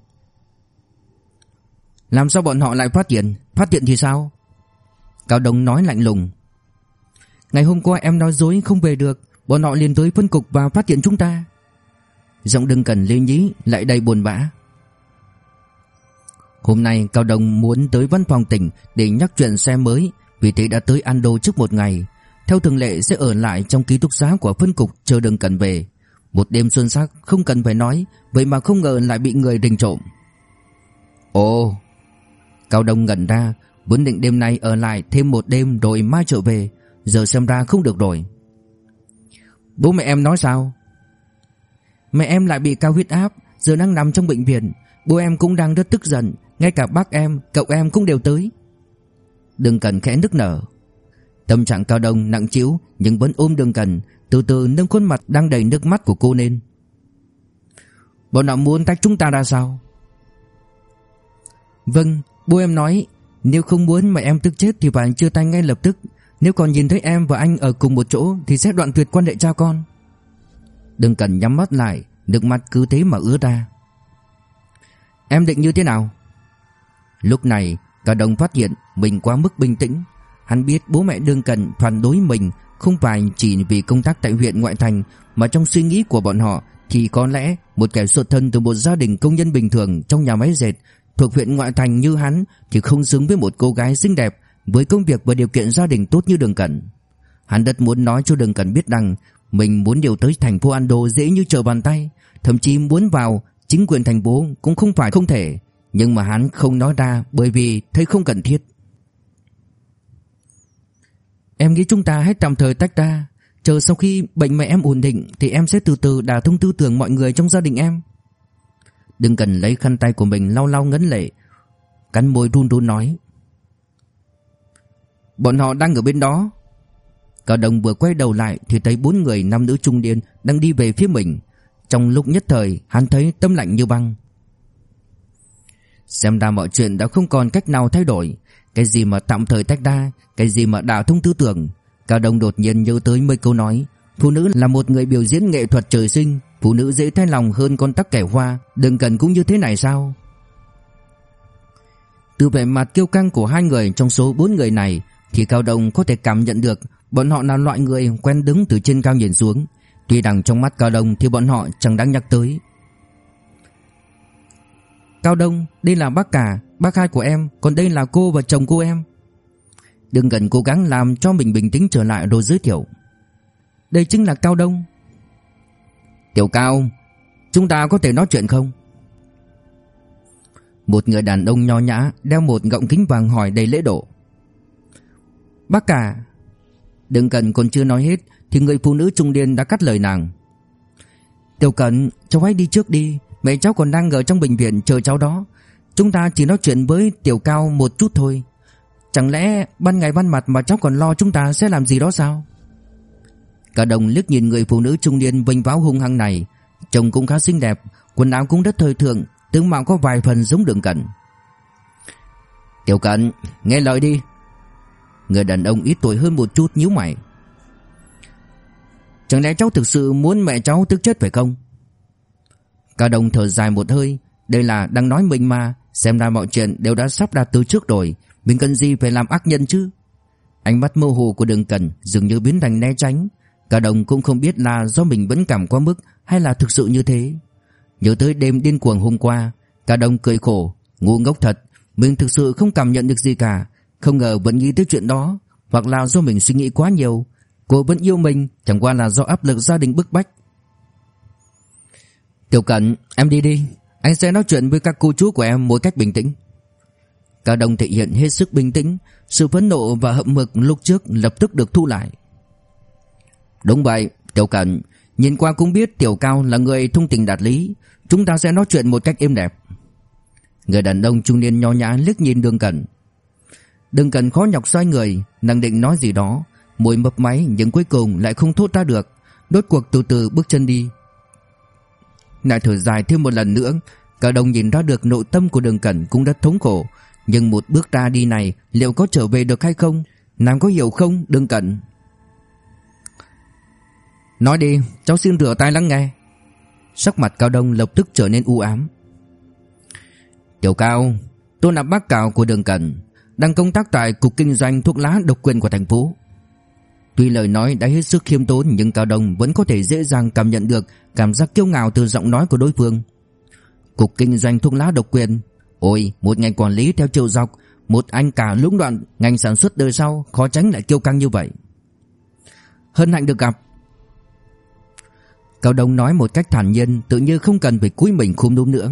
làm sao bọn họ lại phát hiện? Phát hiện thì sao? Cao Đông nói lạnh lùng. Ngày hôm qua em nói dối không về được. Bọn họ liền tới phân cục và phát hiện chúng ta. Giọng đừng cần lê nhí, Lại đầy buồn bã. Hôm nay Cao Đông muốn tới văn phòng tỉnh Để nhắc chuyện xe mới, Vì thế đã tới Ando trước một ngày. Theo thường lệ sẽ ở lại trong ký túc xá của phân cục Chờ đừng cần về. Một đêm xuân sắc không cần phải nói, Vậy mà không ngờ lại bị người đình trộm. Ồ Cao Đông ngẩn ra Vốn định đêm nay ở lại thêm một đêm rồi mai trở về Giờ xem ra không được rồi. Bố mẹ em nói sao? Mẹ em lại bị cao huyết áp Giờ đang nằm trong bệnh viện. Bố em cũng đang rất tức giận Ngay cả bác em, cậu em cũng đều tới. Đừng cần khẽ nức nở. Tâm trạng cao đông nặng chiếu, Nhưng vẫn ôm đừng cần Từ từ nâng khuôn mặt đang đầy nước mắt của cô lên. Bọn họ muốn tách chúng ta ra sao? Vâng Bố em nói, Nếu không muốn mẹ em tức chết thì phải chia tay ngay lập tức. Nếu còn nhìn thấy em và anh ở cùng một chỗ Thì sẽ đoạn tuyệt quan hệ cha con. Đừng cần nhắm mắt lại, Nước mắt cứ thế mà ứa ra. Em định như thế nào? Lúc này, Cả đồng phát hiện mình quá mức bình tĩnh. Hắn biết bố mẹ đương cần phản đối mình Không phải chỉ vì công tác tại huyện ngoại thành Mà trong suy nghĩ của bọn họ Thì có lẽ một kẻ xuất thân từ một gia đình công nhân bình thường Trong nhà máy dệt Thuộc huyện ngoại thành như hắn Thì không xứng với một cô gái xinh đẹp, Với công việc và điều kiện gia đình tốt như Đường Cẩn. Hắn rất muốn nói cho Đường Cẩn biết rằng Mình muốn điều tới thành phố Ando dễ như trở bàn tay, Thậm chí muốn vào, chính quyền thành phố cũng không phải không thể. Nhưng mà hắn không nói ra bởi vì thấy không cần thiết. Em nghĩ chúng ta hãy tạm thời tách ra. Chờ sau khi bệnh mẹ em ổn định Thì em sẽ từ từ đả thông tư tưởng mọi người trong gia đình em. Đừng cần lấy khăn tay của mình lau lau ngấn lệ. Cắn môi run run nói. Bọn họ đang ở bên đó. Cao đồng vừa quay đầu lại Thì thấy bốn người nam nữ trung niên Đang đi về phía mình. Trong lúc nhất thời, hắn thấy tâm lạnh như băng. Xem ra mọi chuyện đã không còn cách nào thay đổi. Cái gì mà tạm thời tách ra, Cái gì mà đả thông tư tưởng. Cao đồng đột nhiên nhớ tới mấy câu nói. Phụ nữ là một người biểu diễn nghệ thuật trời sinh. Phụ nữ dễ thay lòng hơn con tắc kẻ hoa. Đừng cần cũng như thế này sao? Từ vẻ mặt kiêu căng của hai người trong số bốn người này Thì Cao Đông có thể cảm nhận được Bọn họ là loại người quen đứng từ trên cao nhìn xuống. Tuy rằng trong mắt Cao Đông thì bọn họ chẳng đáng nhắc tới. Cao Đông, đây là bác cả, bác hai của em Còn đây là cô và chồng cô em. Đừng cần cố gắng làm cho mình bình tĩnh trở lại rồi giới thiệu. Đây chính là Cao Đông. Tiểu Cao Chúng ta có thể nói chuyện không? Một người đàn ông nho nhã Đeo một gọng kính vàng hỏi đầy lễ độ. Bác cả Đừng cần còn chưa nói hết Thì người phụ nữ trung niên đã cắt lời nàng. Tiểu Cẩn Cháu hãy đi trước đi Mẹ cháu còn đang ở trong bệnh viện chờ cháu đó. Chúng ta chỉ nói chuyện với Tiểu Cao một chút thôi. Chẳng lẽ ban ngày ban mặt mà cháu còn lo chúng ta sẽ làm gì đó sao Cả đồng liếc nhìn người phụ nữ trung niên vinh váo hung hăng này. Trông cũng khá xinh đẹp, Quần áo cũng rất thời thượng, Tướng mạo có vài phần giống đường cận. Tiểu cận, Nghe lời đi. Người đàn ông ít tuổi hơn một chút nhíu mày. Chẳng lẽ cháu thực sự muốn mẹ cháu tức chết phải không? Cả đồng thở dài một hơi, Đây là đang nói mình mà, Xem ra mọi chuyện đều đã sắp đặt từ trước rồi, Mình cần gì phải làm ác nhân chứ? Ánh mắt mơ hồ của đường Cẩn Dường như biến thành né tránh. Cả đồng cũng không biết là do mình vẫn cảm quá mức Hay là thực sự như thế. Nhớ tới đêm điên cuồng hôm qua, Cả đồng cười khổ, Ngu ngốc thật. Mình thực sự không cảm nhận được gì cả. Không ngờ vẫn nghĩ tới chuyện đó, Hoặc là do mình suy nghĩ quá nhiều. Cô vẫn yêu mình, Chẳng qua là do áp lực gia đình bức bách. Tiểu Cẩn, Em đi đi. Anh sẽ nói chuyện với các cô chú của em một cách bình tĩnh. Cả đồng thể hiện hết sức bình tĩnh. Sự phẫn nộ và hậm mực lúc trước lập tức được thu lại. Đúng vậy, Tiểu Cẩn, nhìn qua cũng biết Tiểu Cao là người thông tình đạt lý, chúng ta sẽ nói chuyện một cách êm đẹp. Người đàn ông trung niên nho nhã liếc nhìn Đường Cẩn. Đường Cẩn khó nhọc xoay người, nàng định nói gì đó, môi mấp máy nhưng cuối cùng lại không thốt ra được, đốt cuộc từ từ bước chân đi. Lại thở dài thêm một lần nữa, cả đồng nhìn ra được nội tâm của Đường Cẩn cũng rất thống khổ, nhưng một bước ra đi này liệu có trở về được hay không? Nàng có hiểu không, Đường Cẩn? Nói đi, cháu xin rửa tay lắng nghe. Sắc mặt Cao Đông lập tức trở nên u ám. Tiểu Cao, Tôi là bác cào của đường Cần, Đang công tác tại Cục Kinh doanh thuốc lá độc quyền của thành phố. Tuy lời nói đã hết sức khiêm tốn, Nhưng Cao Đông vẫn có thể dễ dàng cảm nhận được Cảm giác kiêu ngạo từ giọng nói của đối phương. Cục Kinh doanh thuốc lá độc quyền, Ôi, một ngành quản lý theo chiều dọc, Một anh cả lũng đoạn, Ngành sản xuất đời sau, khó tránh lại kiêu căng như vậy. Hân hạnh được gặp. Cao Đông nói một cách thản nhiên, Tự như không cần phải cúi mình khum đốm nữa.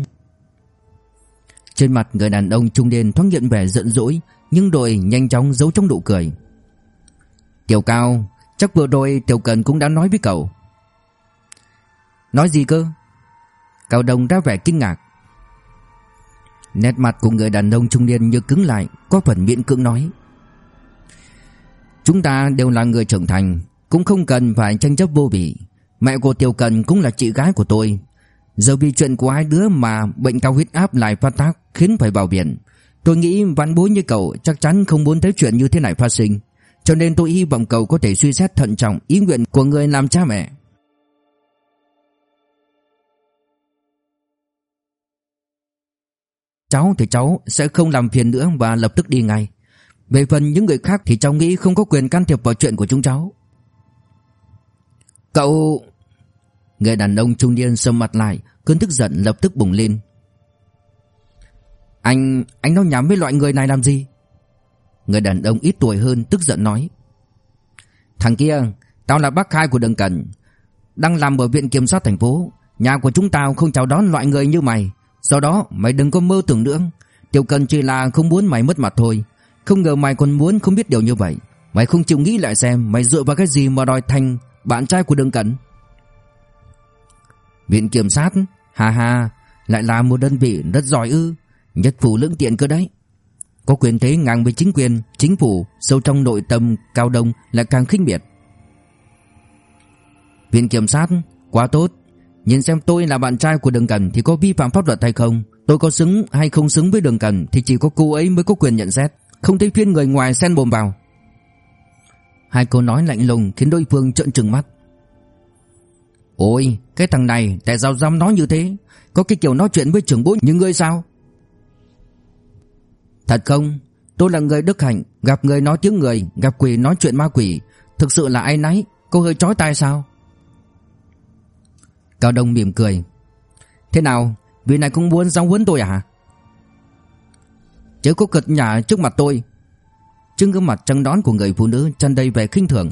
Trên mặt người đàn ông trung niên thoáng hiện vẻ giận dỗi, Nhưng rồi nhanh chóng giấu trong nụ cười. Tiểu Cao, Chắc vừa rồi Tiểu Cần cũng đã nói với cậu. Nói gì cơ? Cao Đông ra vẻ kinh ngạc. Nét mặt của người đàn ông trung niên như cứng lại, Có phần miễn cưỡng nói. Chúng ta đều là người trưởng thành, Cũng không cần phải tranh chấp vô vị. Mẹ của Tiểu Cần cũng là chị gái của tôi. Giờ vì chuyện của hai đứa mà Bệnh cao huyết áp lại phát tác Khiến phải vào viện. Tôi nghĩ văn bối như cậu chắc chắn không muốn thấy chuyện như thế này phát sinh. Cho nên tôi hy vọng cậu có thể suy xét thận trọng Ý nguyện của người làm cha mẹ. Cháu thì cháu sẽ không làm phiền nữa và lập tức đi ngay. Về phần những người khác thì cháu nghĩ không có quyền can thiệp vào chuyện của chúng cháu. Cậu... Người đàn ông trung niên sầm mặt lại, Cơn tức giận lập tức bùng lên. Anh... anh nó nhắm với loại người này làm gì? Người đàn ông ít tuổi hơn tức giận nói. Thằng kia, Tao là bác khai của Đường Cần. Đang làm ở viện kiểm soát thành phố. Nhà của chúng tao không chào đón loại người như mày. Do đó, mày đừng có mơ tưởng nữa. Tiểu Cần chỉ là không muốn mày mất mặt thôi. Không ngờ mày còn muốn không biết điều như vậy. Mày không chịu nghĩ lại xem Mày dựa vào cái gì mà đòi thành bạn trai của Đường Cẩn. Viện kiểm sát Hà hà Lại là một đơn vị rất giỏi ư, Nhất phủ lưỡng tiện cơ đấy. Có quyền thế ngang với chính quyền, Chính phủ, Sâu trong nội tâm, cao đông Lại càng khinh biệt Viện kiểm sát, Quá tốt. Nhìn xem tôi là bạn trai của Đường cẩn Thì có vi phạm pháp luật hay không? Tôi có xứng hay không xứng với Đường cẩn Thì chỉ có cô ấy mới có quyền nhận xét. Không thấy phiên người ngoài xen bồm vào. Hai câu nói lạnh lùng khiến đối phương trợn trừng mắt. Ôi, cái thằng này, tại sao dám nói như thế? Có cái kiểu nói chuyện với trưởng bối như ngươi sao? Thật không? Tôi là người đức hạnh, Gặp người nói tiếng người, Gặp quỷ nói chuyện ma quỷ. Thực sự là ai nấy Cô hơi chói tai sao? Cao Đông mỉm cười. Thế nào? Vị này cũng muốn giáo huấn tôi à? Chứ có cật nhả trước mặt tôi. Trên gương mặt trắng đón của người phụ nữ tràn đầy vẻ khinh thường.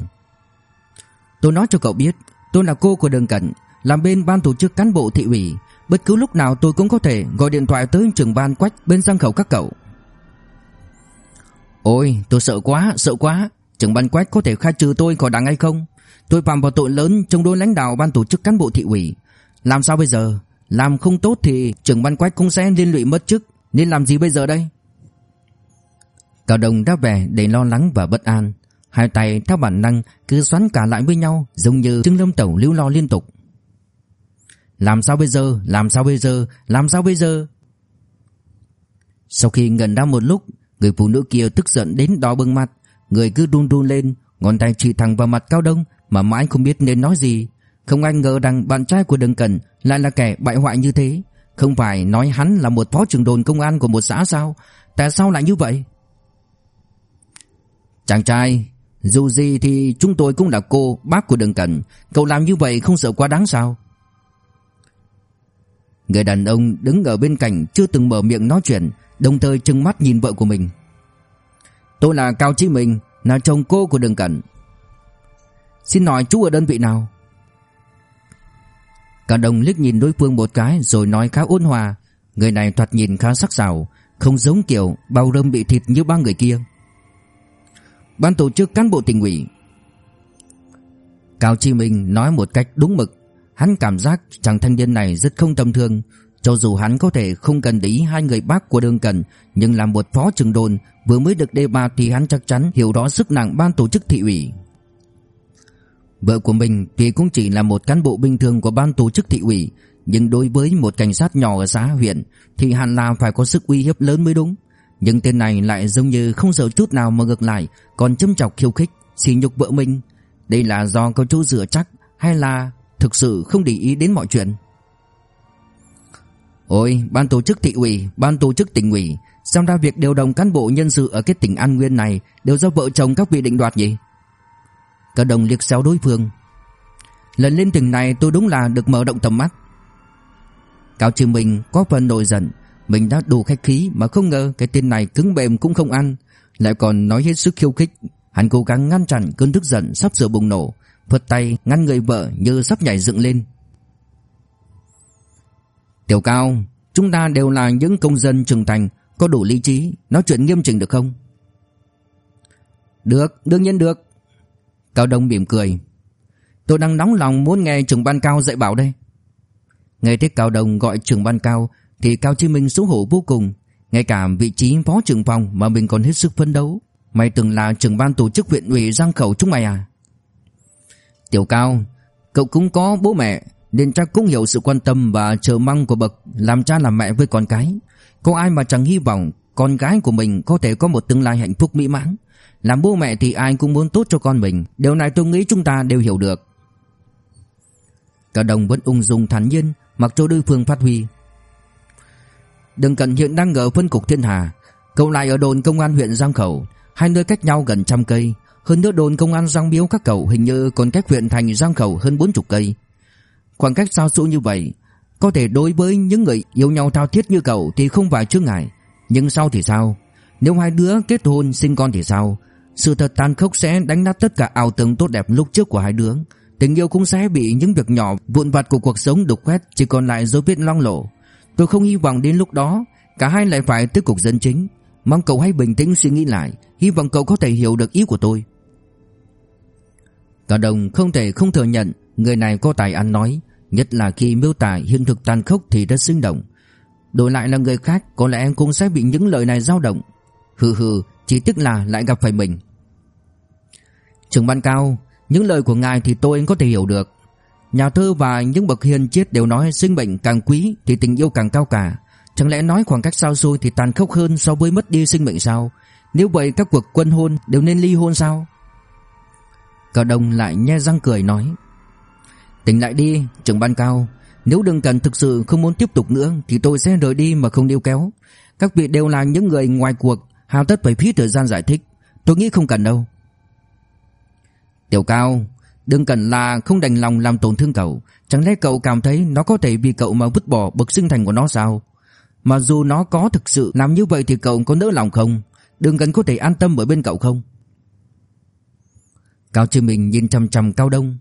Tôi nói cho cậu biết, Tôi là cô của Đường Cẩn Làm bên ban tổ chức cán bộ thị ủy. Bất cứ lúc nào tôi cũng có thể gọi điện thoại tới trưởng ban quách bên sân khẩu các cậu. Ôi, tôi sợ quá sợ quá. Trưởng ban quách có thể khai trừ tôi khỏi đảng hay không? Tôi phạm vào tội lớn trong đối lãnh đạo ban tổ chức cán bộ thị ủy. Làm sao bây giờ? Làm không tốt thì trưởng ban quách cũng sẽ liên lụy mất chức. Nên làm gì bây giờ đây? Cao Đồng đã vẻ đầy lo lắng và bất an. Hai tay theo bản năng cứ xoắn cả lại với nhau, Giống như Trương Lâm Tẩu lưu lo liên tục. Làm sao bây giờ? Làm sao bây giờ? Làm sao bây giờ? Sau khi ngần ra một lúc, Người phụ nữ kia tức giận đến đỏ bừng mặt. Người cứ run run lên, Ngón tay chỉ thẳng vào mặt Cao Đông Mà mãi không biết nên nói gì. Không ai ngờ rằng bạn trai của Đường Cần Lại là kẻ bại hoại như thế. Không phải nói hắn là một phó trưởng đồn công an của một xã sao? Tại sao lại như vậy? Chàng trai, dù gì thì chúng tôi cũng là cô, Bác của Đường Cẩn. Cậu làm như vậy không sợ quá đáng sao? Người đàn ông đứng ở bên cạnh Chưa từng mở miệng nói chuyện, Đồng thời trừng mắt nhìn vợ của mình. Tôi là Cao Chí Minh, Là chồng cô của Đường Cẩn. Xin hỏi chú ở đơn vị nào? Cả đồng liếc nhìn đối phương một cái Rồi nói khá ôn hòa. Người này thoạt nhìn khá sắc sảo, Không giống kiểu bao rơm bị thịt như ba người kia. Ban tổ chức cán bộ tỉnh ủy. Cao Chi Minh nói một cách đúng mực, Hắn cảm giác chàng thanh niên này rất không tầm thường. Cho dù hắn có thể không cần để ý hai người bác của đường cần, Nhưng làm một phó trưởng đồn, Vừa mới được đề bạt thì hắn chắc chắn hiểu rõ sức nặng ban tổ chức thị ủy. Vợ của mình thì cũng chỉ là một cán bộ bình thường của ban tổ chức thị ủy, Nhưng đối với một cảnh sát nhỏ ở xã huyện Thì hẳn là phải có sức uy hiếp lớn mới đúng nhưng tên này lại giống như không sợ chút nào mà ngược lại Còn châm chọc khiêu khích Xỉ nhục vợ mình Đây là do có chỗ dựa chắc hay là thực sự không để ý đến mọi chuyện? Ôi, ban tổ chức thị ủy, ban tổ chức tỉnh ủy, xem ra việc điều động cán bộ nhân sự ở cái tỉnh An Nguyên này đều do vợ chồng các vị định đoạt nhỉ? Cả đồng liếc xéo đối phương. Lần lên tỉnh này tôi đúng là được mở rộng tầm mắt. Cao Trì Minh có phần nổi giận, mình đã đủ khách khí mà không ngờ cái tên này cứng bềm cũng không ăn, lại còn nói hết sức khiêu khích. Hắn cố gắng ngăn chặn cơn tức giận sắp sửa bùng nổ, phật tay ngăn người vợ như sắp nhảy dựng lên. Tiểu Cao, chúng ta đều là những công dân trưởng thành, có đủ lý trí, nói chuyện nghiêm chỉnh được không? Được, đương nhiên được. Cao Đông mỉm cười. Tôi đang nóng lòng muốn nghe trưởng ban cao dạy bảo đây. Nghe thấy Cao Đông gọi trưởng ban cao thì Cao Chí Minh xấu hổ vô cùng, ngay cả vị trí phó trưởng phòng mà mình còn hết sức phấn đấu. Mày từng là trưởng ban tổ chức huyện ủy Giang Khẩu chúng mày à? Tiểu Cao, cậu cũng có bố mẹ nên chắc cũng hiểu sự quan tâm và chờ mong của bậc làm cha làm mẹ với con cái. Có ai mà chẳng hy vọng con gái của mình có thể có một tương lai hạnh phúc mỹ mãn. Làm bố mẹ thì ai cũng muốn tốt cho con mình, điều này tôi nghĩ chúng ta đều hiểu được. Cả đồng vẫn ung dung thản nhiên, mặc cho đối phương phát huy. Đừng Cẩn hiện đang ở phân cục Thiên Hà, cậu lại ở đồn công an huyện Giang Khẩu, hai nơi cách nhau gần trăm cây. Hơn nữa đồn công an Giang Biếu các cậu hình như còn cách huyện thành Giang Khẩu hơn 40 cây. Khoảng cách xa xôi như vậy, có thể đối với những người yêu nhau thao thiết như cậu thì không phải chướng ngại, nhưng sau thì sao? Nếu hai đứa kết hôn sinh con thì sao? Sự thật tàn khốc sẽ đánh nát tất cả ảo tưởng tốt đẹp lúc trước của hai đứa. Tình yêu cũng sẽ bị những việc nhỏ vụn vặt của cuộc sống đục khoét chỉ còn lại dấu vết loang lổ. Tôi không hy vọng đến lúc đó cả hai lại phải tới cục dân chính. Mong cậu hãy bình tĩnh suy nghĩ lại, hy vọng cậu có thể hiểu được ý của tôi. Cả đồng không thể không thừa nhận người này có tài ăn nói, nhất là khi miêu tả hiện thực tàn khốc thì rất sinh động. Đổi lại là người khác có lẽ cũng sẽ bị những lời này dao động. Hừ hừ, chỉ tiếc là lại gặp phải mình. Trưởng ban cao, những lời của ngài thì tôi có thể hiểu được. Nhà thơ và những bậc hiền triết đều nói sinh mệnh càng quý thì tình yêu càng cao cả. Chẳng lẽ nói khoảng cách xa xôi thì tàn khốc hơn so với mất đi sinh mệnh sao? Nếu vậy, các cuộc quân hôn đều nên ly hôn sao? Cao Đông lại nhe răng cười nói, Tỉnh lại đi, trưởng ban cao Nếu đừng cần thực sự không muốn tiếp tục nữa Thì tôi sẽ rời đi mà không điêu kéo Các vị đều là những người ngoài cuộc Hào tất phải phí thời gian giải thích Tôi nghĩ không cần đâu Tiểu Cao Đừng cần là không đành lòng làm tổn thương cậu. Chẳng lẽ cậu cảm thấy nó có thể vì cậu mà vứt bỏ bậc sinh thành của nó sao? Mà dù nó có thực sự làm như vậy thì cậu có nỡ lòng không? Đừng cần có thể an tâm ở bên cậu không? Cao Chí Minh nhìn chăm chăm Cao Đông.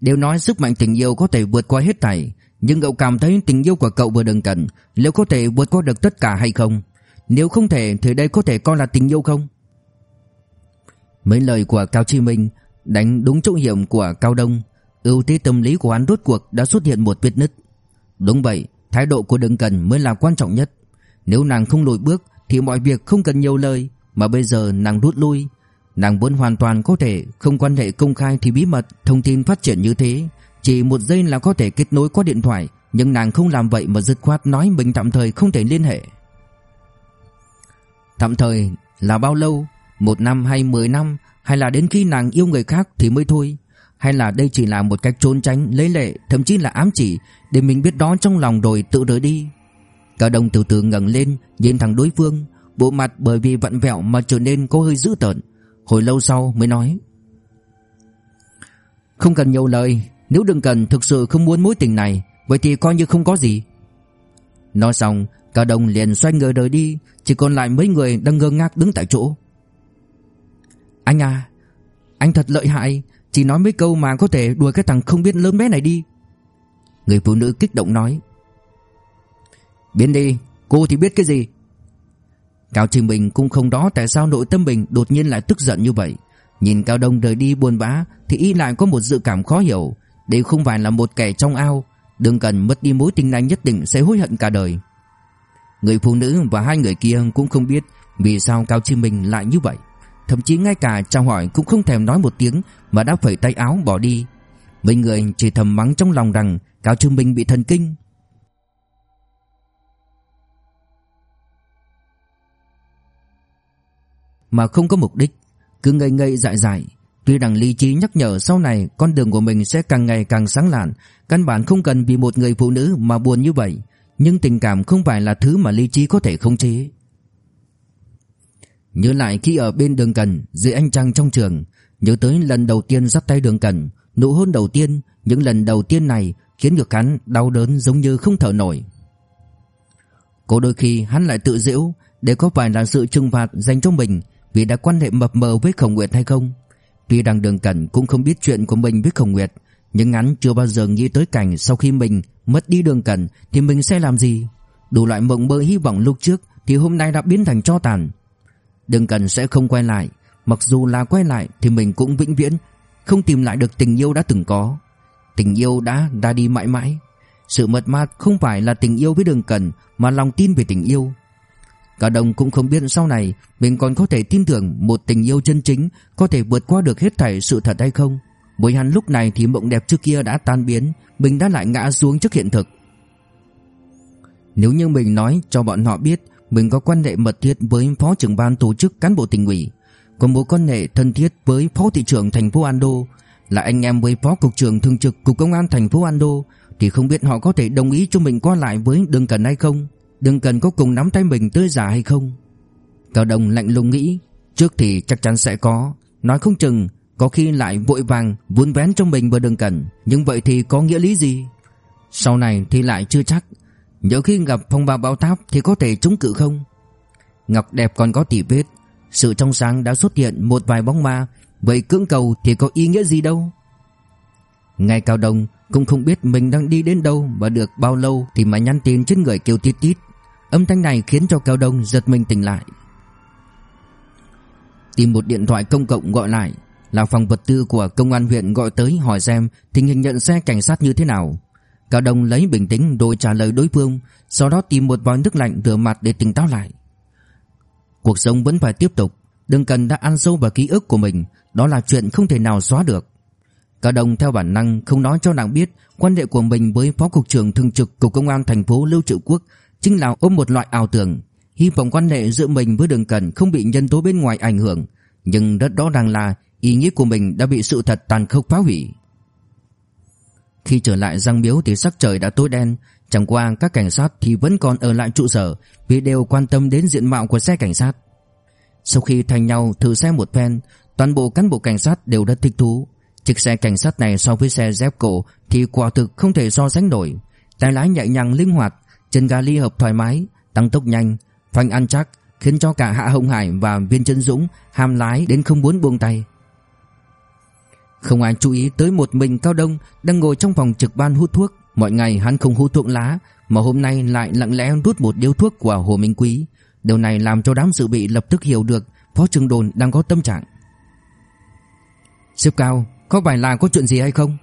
Đều nói sức mạnh tình yêu có thể vượt qua hết thảy, Nhưng cậu cảm thấy tình yêu của cậu vừa đừng cần, Liệu có thể vượt qua được tất cả hay không? Nếu không thể, thì đây có thể coi là tình yêu không? Mấy lời của Cao Chí Minh Đánh đúng chỗ hiểm của Cao Đông, Ưu thế tâm lý của hắn rốt cuộc đã xuất hiện một vết nứt. Đúng vậy, Thái độ của đừng cần mới là quan trọng nhất. Nếu nàng không lùi bước Thì mọi việc không cần nhiều lời, Mà bây giờ nàng rút lui. Nàng vốn hoàn toàn có thể không quan hệ công khai thì bí mật, Thông tin phát triển như thế, Chỉ một giây là có thể kết nối qua điện thoại, Nhưng nàng không làm vậy mà dứt khoát nói mình tạm thời không thể liên hệ. Tạm thời là bao lâu? Một năm hay mười năm? Hay là đến khi nàng yêu người khác thì mới thôi. Hay là đây chỉ là một cách trốn tránh, Lấy lệ, thậm chí là ám chỉ, Để mình biết đó trong lòng rồi tự rời đi. Cả đồng từ từ ngẩng lên, Nhìn thẳng đối phương. Bộ mặt bởi vì vặn vẹo mà trở nên có hơi dữ tợn. Hồi lâu sau mới nói, Không cần nhiều lời. Nếu đừng cần, thực sự không muốn mối tình này, Vậy thì coi như không có gì. Nói xong, Cả đồng liền xoay người rời đi. Chỉ còn lại mấy người đang ngơ ngác đứng tại chỗ. Anh à Anh thật lợi hại Chỉ nói mấy câu mà có thể đuổi cái thằng không biết lớn bé này đi Người phụ nữ kích động nói Biến đi Cô thì biết cái gì Cao Trình Bình cũng không rõ tại sao nội tâm mình đột nhiên lại tức giận như vậy. Nhìn Cao Đông rời đi buồn bã thì y lại có một dự cảm khó hiểu. Đây không phải là một kẻ trong ao, đừng cần mất đi mối tình này nhất định sẽ hối hận cả đời. Người phụ nữ và hai người kia cũng không biết vì sao Cao Trình Bình lại như vậy. Thậm chí ngay cả chào hỏi cũng không thèm nói một tiếng mà đã phẩy tay áo bỏ đi. Mấy người chỉ thầm mắng trong lòng rằng Cao Trương Minh bị thần kinh mà không có mục đích, cứ ngây ngây dại dại. Tuy rằng lý trí nhắc nhở sau này con đường của mình sẽ càng ngày càng sáng lạn, căn bản không cần vì một người phụ nữ mà buồn như vậy, nhưng tình cảm không phải là thứ mà lý trí có thể khống chế. Nhớ lại khi ở bên đường cần dưới anh trăng trong trường, nhớ tới lần đầu tiên dắt tay đường cần, nụ hôn đầu tiên, những lần đầu tiên này khiến được hắn đau đớn giống như không thở nổi. Có đôi khi hắn lại tự giễu, để có phải là sự trừng phạt dành cho mình vì đã quan hệ mập mờ với Khổng Nguyệt hay không? Tuy rằng Đường Cẩn cũng không biết chuyện của mình với Khổng Nguyệt, nhưng hắn chưa bao giờ nghĩ tới cảnh sau khi mình mất đi Đường Cẩn thì mình sẽ làm gì. Đủ loại mộng mơ hy vọng lúc trước thì hôm nay đã biến thành cho tàn. Đường Cẩn sẽ không quay lại, mặc dù là quay lại thì mình cũng vĩnh viễn không tìm lại được tình yêu đã từng có. Tình yêu đã ra đi mãi mãi. Sự mật mát không phải là tình yêu với Đường Cẩn mà lòng tin về tình yêu. Cả đồng cũng không biết sau này mình còn có thể tin tưởng một tình yêu chân chính có thể vượt qua được hết thảy sự thật hay không. Với hắn lúc này thì mộng đẹp trước kia đã tan biến, mình đã lại ngã xuống trước hiện thực. Nếu như mình nói cho bọn họ biết mình có quan hệ mật thiết với phó trưởng ban tổ chức cán bộ tỉnh ủy, có mối quan hệ thân thiết với phó thị trưởng thành phố Ando, là anh em với phó cục trưởng thường trực cục công an thành phố Ando thì không biết họ có thể đồng ý cho mình qua lại với Đường Cần hay không. đường cần có cùng nắm tay mình tới giả hay không? Cao Đông lạnh lùng nghĩ Trước thì chắc chắn sẽ có. Nói không chừng Có khi lại vội vàng vun vén trong mình và đường cần. Nhưng vậy thì có nghĩa lý gì? Sau này thì lại chưa chắc. Nhớ khi gặp phong ba bao táp Thì có thể chống cự không? Ngọc đẹp còn có tỉ vết. Sự trong sáng đã xuất hiện một vài bóng ma. Vậy cưỡng cầu thì có ý nghĩa gì đâu? Ngay Cao Đông, cũng không biết mình đang đi đến đâu Và được bao lâu thì mà nhắn tin trên người kêu tít tít. Âm thanh này khiến cho Cao Đông giật mình tỉnh lại. Tìm một điện thoại công cộng gọi lại. Là phòng vật tư của công an huyện gọi tới hỏi xem Tình hình nhận xe cảnh sát như thế nào. Cao Đông lấy bình tĩnh rồi trả lời đối phương Sau đó tìm một vòi nước lạnh rửa mặt để tỉnh táo lại Cuộc sống vẫn phải tiếp tục Đừng cần đã ăn sâu vào ký ức của mình Đó là chuyện không thể nào xóa được Cao Đông theo bản năng không nói cho nàng biết quan hệ của mình với phó cục trưởng thường trực cục công an thành phố Lưu Triệu Quốc chính là ôm một loại ảo tưởng, hy vọng quan hệ giữa mình với Đường cần không bị nhân tố bên ngoài ảnh hưởng, nhưng rất rõ ràng là ý nghĩa của mình đã bị sự thật tàn khốc phá hủy. Khi trở lại răng Miếu thì sắc trời đã tối đen, chẳng qua các cảnh sát thì vẫn còn ở lại trụ sở vì đều quan tâm đến diện mạo của xe cảnh sát. Sau khi thành nhau thử xe một phen, toàn bộ cán bộ cảnh sát đều rất thích thú. Chiếc xe cảnh sát này so với xe dép cổ thì quả thực không thể so sánh nổi. Tay lái nhẹ nhàng linh hoạt, chân ga ly hợp thoải mái, tăng tốc nhanh, phanh ăn chắc, khiến cho cả Hạ Hồng Hải và Viên Chân Dũng ham lái đến không muốn buông tay. Không ai chú ý tới một mình Cao Đông đang ngồi trong phòng trực ban hút thuốc. Mọi ngày hắn không hút thuốc lá, mà hôm nay lại lặng lẽ rút một điếu thuốc của Hồ Minh Quý. Điều này làm cho đám dự bị lập tức hiểu được Phó Trường Đồn đang có tâm trạng. Sếp Cao, có phải là có chuyện gì hay không?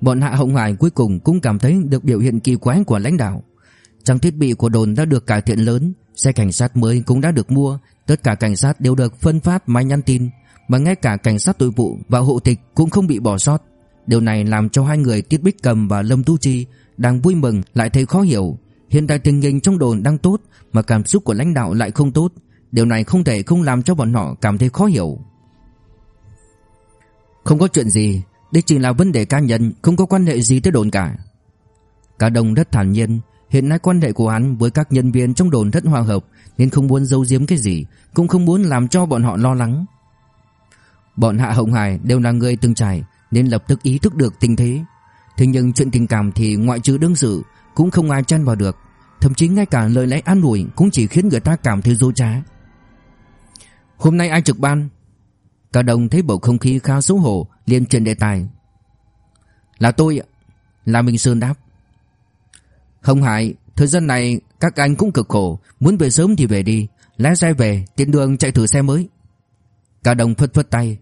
Bọn Hạ Hồng Hải cuối cùng cũng cảm thấy được biểu hiện kỳ quái của lãnh đạo. Trang thiết bị của đồn đã được cải thiện lớn, xe cảnh sát mới cũng đã được mua, tất cả cảnh sát đều được phân phát máy nhắn tin, mà ngay cả cảnh sát tội vụ và hộ tịch cũng không bị bỏ sót. Điều này làm cho hai người Tiết Bích Cầm và Lâm Tu Chi đang vui mừng lại thấy khó hiểu. Hiện tại tình hình trong đồn đang tốt mà cảm xúc của lãnh đạo lại không tốt. Điều này không thể không làm cho bọn họ cảm thấy khó hiểu. Không có chuyện gì, đây chỉ là vấn đề cá nhân, không có quan hệ gì tới đồn cả. Cả đồng rất thản nhiên, hiện nay quan hệ của hắn với các nhân viên trong đồn rất hòa hợp nên không muốn giấu giếm cái gì, cũng không muốn làm cho bọn họ lo lắng. Bọn Hạ Hồng Hải đều là người từng trải nên lập tức ý thức được tình thế. Thế nhưng chuyện tình cảm thì ngoại trừ đương sự cũng không ai chăn vào được, thậm chí ngay cả lời lẽ an ủi cũng chỉ khiến người ta cảm thấy dối trá. Hôm nay ai trực ban? Cả đồng thấy bầu không khí khá xấu hổ liền chuyển đề tài. Là tôi. Là Minh Sơn đáp. hồng hải thời gian này các anh cũng cực khổ, muốn về sớm thì về đi, lái xe về, tiện đường chạy thử xe mới. Cả đồng phất phất tay.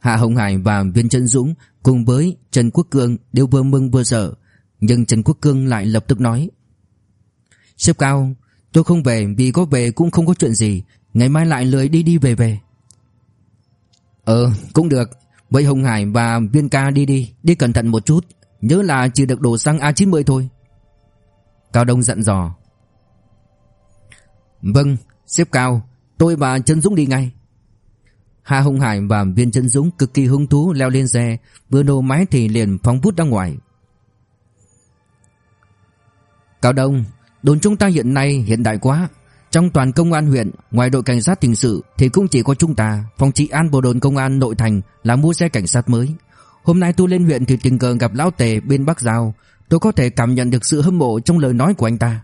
Hạ Hồng Hải và Viên Trân Dũng cùng với Trần Quốc Cương đều vừa mừng vừa sợ, nhưng Trần Quốc Cương lại lập tức nói: "Sếp cao, tôi không về vì có về cũng không có chuyện gì, ngày mai lại lười đi đi về về." Ờ cũng được Vậy Hồng Hải và Viên ca đi đi Đi cẩn thận một chút Nhớ là chỉ được đổ xăng A90 thôi Cao Đông dặn dò Vâng Xếp Cao Tôi và Trần Dũng đi ngay Hà Hùng Hải và Viên trần Dũng cực kỳ hứng thú leo lên xe, vừa nổ máy thì liền phóng vút ra ngoài. Cao Đông, đồn chúng ta hiện nay hiện đại quá. Trong toàn công an huyện, ngoài đội cảnh sát hình sự thì cũng chỉ có chúng ta, phòng trị an bộ đồn công an nội thành là mua xe cảnh sát mới. Hôm nay tôi lên huyện thì tình cờ gặp lão Tề bên Bắc Giao, tôi có thể cảm nhận được sự hâm mộ trong lời nói của anh ta.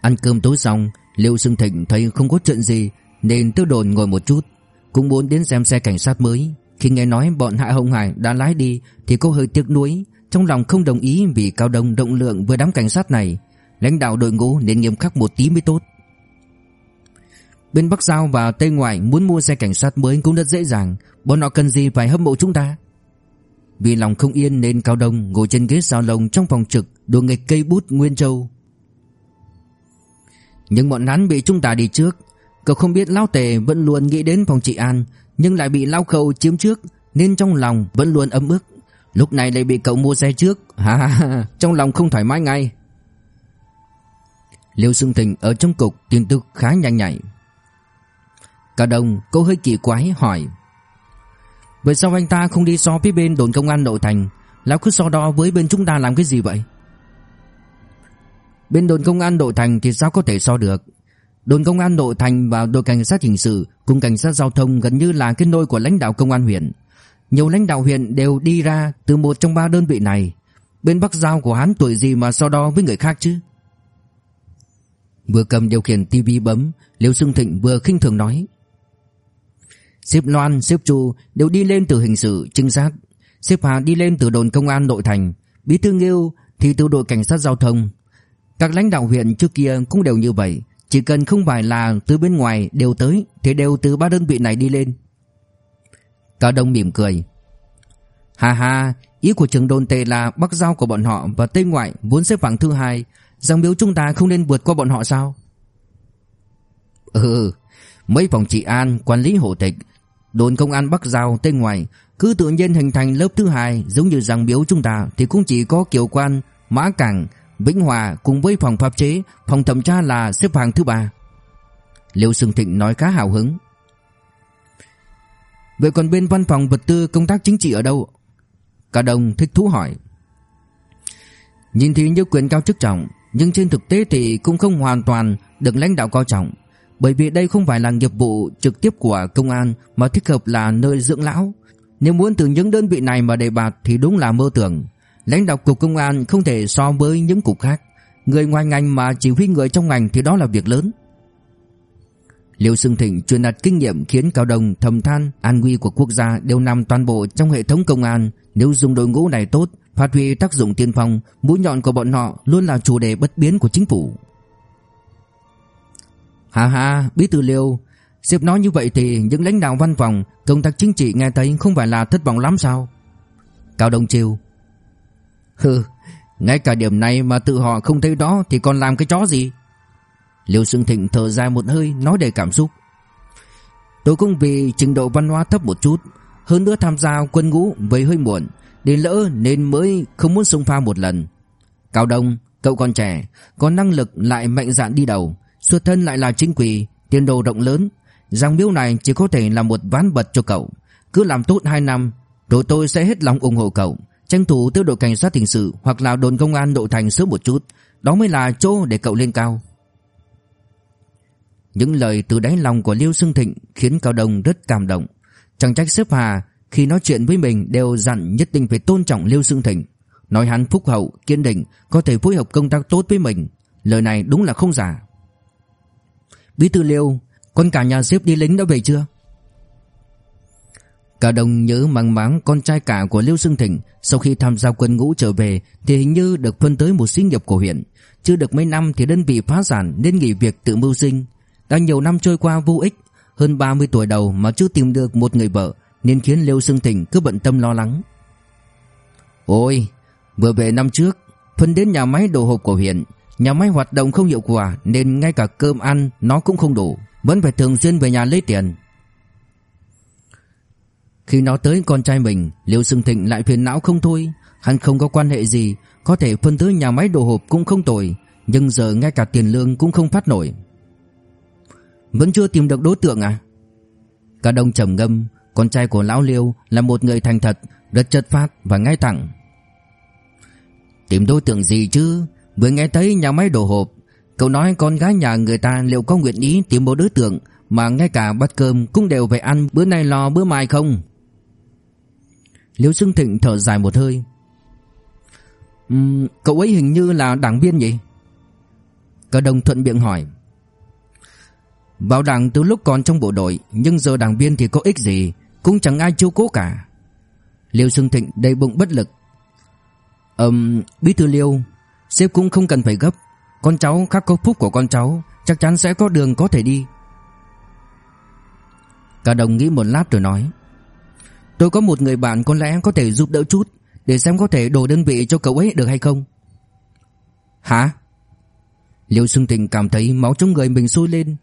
Ăn cơm tối xong, Liêu Sương Thịnh thấy không có chuyện gì nên tư đồn ngồi một chút, cũng muốn đến xem xe cảnh sát mới. Khi nghe nói bọn Hạ Hồng Hải đã lái đi thì cô hơi tiếc nuối, trong lòng không đồng ý vì Cao Đông động lượng với đám cảnh sát này, lãnh đạo đội ngũ nên nghiêm khắc một tí mới tốt. Bên Bắc Giao và Tây Ngoại muốn mua xe cảnh sát mới cũng rất dễ dàng, bọn họ cần gì phải hâm mộ chúng ta. Vì lòng không yên nên Cao Đông ngồi trên ghế salon trong phòng trực đùa nghịch cây bút Nguyên Châu. Nhưng bọn hắn bị chúng ta đi trước, cậu không biết Lão Tề vẫn luôn nghĩ đến phòng trị an, nhưng lại bị Lão Khâu chiếm trước nên trong lòng vẫn luôn ấm ức. Lúc này lại bị cậu mua xe trước, ha ha ha, trong lòng không thoải mái ngay. Liêu Sương Thịnh ở trong cục tin tức khá nhanh nhạy. Cả đồng cô hơi kỳ quái hỏi Vậy sao anh ta không đi so với bên đồn công an nội thành Lão cứ so đo với bên chúng ta làm cái gì vậy Bên đồn công an nội thành thì sao có thể so được? Đồn công an nội thành và đội cảnh sát hình sự Cùng cảnh sát giao thông gần như là cái nôi của lãnh đạo công an huyện. Nhiều lãnh đạo huyện đều đi ra từ một trong ba đơn vị này. Bên Bắc Giao của hắn tuổi gì mà so đo với người khác chứ? Vừa cầm điều khiển tivi bấm Liêu Sương Thịnh vừa khinh thường nói. Xếp Loan, xếp Chu đều đi lên từ hình sự, trinh sát. Xếp Hà đi lên từ đồn công an nội thành. Bí thư Nghiêu thì từ đội cảnh sát giao thông. Các lãnh đạo huyện trước kia cũng đều như vậy. Chỉ cần không phải là từ bên ngoài đều tới Thì đều từ ba đơn vị này đi lên. Cao Đông mỉm cười. Hà hà Ý của trường đồn tề là Bắc Giao của bọn họ Và Tây Ngoại vốn xếp hạng thứ hai. Rằng biếu chúng ta không nên vượt qua bọn họ sao? Ừ Mấy phòng trị an, quản lý hộ tịch Đồn công an Bắc Giao, Tây Ngoại Cứ tự nhiên hình thành lớp thứ hai. Giống như rằng biếu chúng ta Thì cũng chỉ có Kiều Quan, Mã Cảng, Vĩnh Hòa Cùng với phòng pháp chế, Phòng thẩm tra là xếp hàng thứ ba. Liêu Sương Thịnh nói khá hào hứng. Vậy còn bên văn phòng vật tư công tác chính trị ở đâu? Cả đồng thích thú hỏi. Nhìn thì như quyền cao chức trọng, Nhưng trên thực tế thì cũng không hoàn toàn được lãnh đạo coi trọng, Bởi vì đây không phải là nghiệp vụ trực tiếp của công an Mà thích hợp là nơi dưỡng lão. Nếu muốn từ những đơn vị này mà đề bạt thì đúng là mơ tưởng. Lãnh đạo cục công an không thể so với những cục khác Người ngoài ngành mà chỉ huy người trong ngành thì đó là việc lớn Liêu Sương Thịnh truyền đạt kinh nghiệm khiến Cao Đồng thầm than an nguy của quốc gia đều nằm toàn bộ trong hệ thống công an. Nếu dùng đội ngũ này tốt, phát huy tác dụng tiên phong, mũi nhọn của bọn họ luôn là chủ đề bất biến của chính phủ. Hà hà, bí thư Liêu, xếp nói như vậy thì những lãnh đạo văn phòng, công tác chính trị nghe thấy không phải là thất vọng lắm sao? Cao Đông Chiêu Hừ, ngay cả điểm này mà tự họ không thấy đó thì còn làm cái chó gì? Liêu Sương Thịnh thở dài một hơi nói đầy cảm xúc. Tôi cũng vì trình độ văn hóa thấp một chút, hơn nữa tham gia quân ngũ về hơi muộn, đến lỡ nên mới không muốn xông pha một lần. Cao Đông, cậu còn trẻ, có năng lực lại mạnh dạn đi đầu, xuất thân lại là chính quy, tiền đồ rộng lớn, rằng miếu này chỉ có thể là một ván bật cho cậu. Cứ làm tốt 2 năm, rồi tôi sẽ hết lòng ủng hộ cậu, tranh thủ tới đội cảnh sát hình sự hoặc là đồn công an nội thành sớm một chút, đó mới là chỗ để cậu lên cao. Những lời từ đáy lòng của Liêu Xương Thịnh khiến Cao Đông rất cảm động. Chẳng trách xếp Hà khi nói chuyện với mình đều dặn nhất định phải tôn trọng Liêu Xương Thịnh. Nói hắn phúc hậu, kiên định, có thể phối hợp công tác tốt với mình. Lời này đúng là không giả. Bí thư Liêu, con cả nhà xếp đi lính đã về chưa? Cả đồng nhớ mang máng con trai cả của Lưu Sương Thịnh. Sau khi tham gia quân ngũ trở về, thì hình như được phân tới một xí nghiệp của huyện. Chưa được mấy năm thì đơn vị phá sản nên nghỉ việc tự mưu sinh. Đã nhiều năm trôi qua vô ích, Hơn 30 tuổi đầu mà chưa tìm được một người vợ, Nên khiến Lưu Sương Thịnh cứ bận tâm lo lắng. Ôi, Vừa về năm trước, Phân đến nhà máy đồ hộp của huyện. Nhà máy hoạt động không hiệu quả, Nên ngay cả cơm ăn nó cũng không đủ. Vẫn phải thường xuyên về nhà lấy tiền. Khi nó tới con trai mình, Liêu Sương Thịnh lại phiền não không thôi. Hắn không có quan hệ gì, Có thể phân tới nhà máy đồ hộp cũng không tồi, Nhưng giờ ngay cả tiền lương cũng không phát nổi. Vẫn chưa tìm được đối tượng à? Cả đông trầm ngâm, Con trai của lão Liêu là một người thành thật, Rất chất phát và ngay thẳng. Tìm đối tượng gì chứ? Vừa nghe thấy nhà máy đồ hộp, Cậu nói con gái nhà người ta liệu có nguyện ý tìm một đối tượng Mà ngay cả bát cơm cũng đều phải ăn Bữa nay lo bữa mai không? Liêu Xưng Thịnh thở dài một hơi. Uhm, Cậu ấy hình như là đảng viên nhỉ? Cả đồng thuận miệng hỏi. Vào đảng từ lúc còn trong bộ đội Nhưng giờ đảng viên thì có ích gì Cũng chẳng ai chiêu cố cả. Liêu Xưng Thịnh đầy bụng bất lực. Ừm, Bí thư Liêu Sếp cũng không cần phải gấp. Con cháu khắc có phúc của con cháu Chắc chắn sẽ có đường có thể đi. Cả đồng nghĩ một lát rồi nói. Tôi có một người bạn có lẽ có thể giúp đỡ chút, Để xem có thể đổ đơn vị cho cậu ấy được hay không. Hả? Liêu Xuân Thịnh cảm thấy máu trong người mình sôi lên.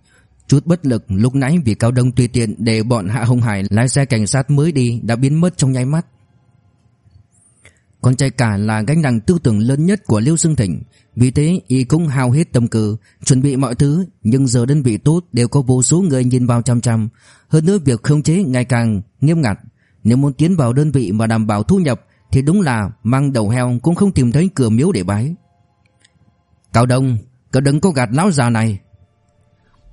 Chút bất lực lúc nãy vì Cao Đông tùy tiện để bọn Hạ Hồng Hải lái xe cảnh sát mới đi đã biến mất trong nháy mắt. Con trai cả là gánh nặng tư tưởng lớn nhất của Liêu xuân Thịnh. Vì thế, y cũng hao hết tâm cơ, Chuẩn bị mọi thứ, Nhưng giờ đơn vị tốt đều có vô số người nhìn vào chăm chăm. Hơn nữa việc khống chế ngày càng nghiêm ngặt. Nếu muốn tiến vào đơn vị mà đảm bảo thu nhập Thì đúng là mang đầu heo cũng không tìm thấy cửa miếu để bái. Cao Đông Cậu đừng có gạt lão già này.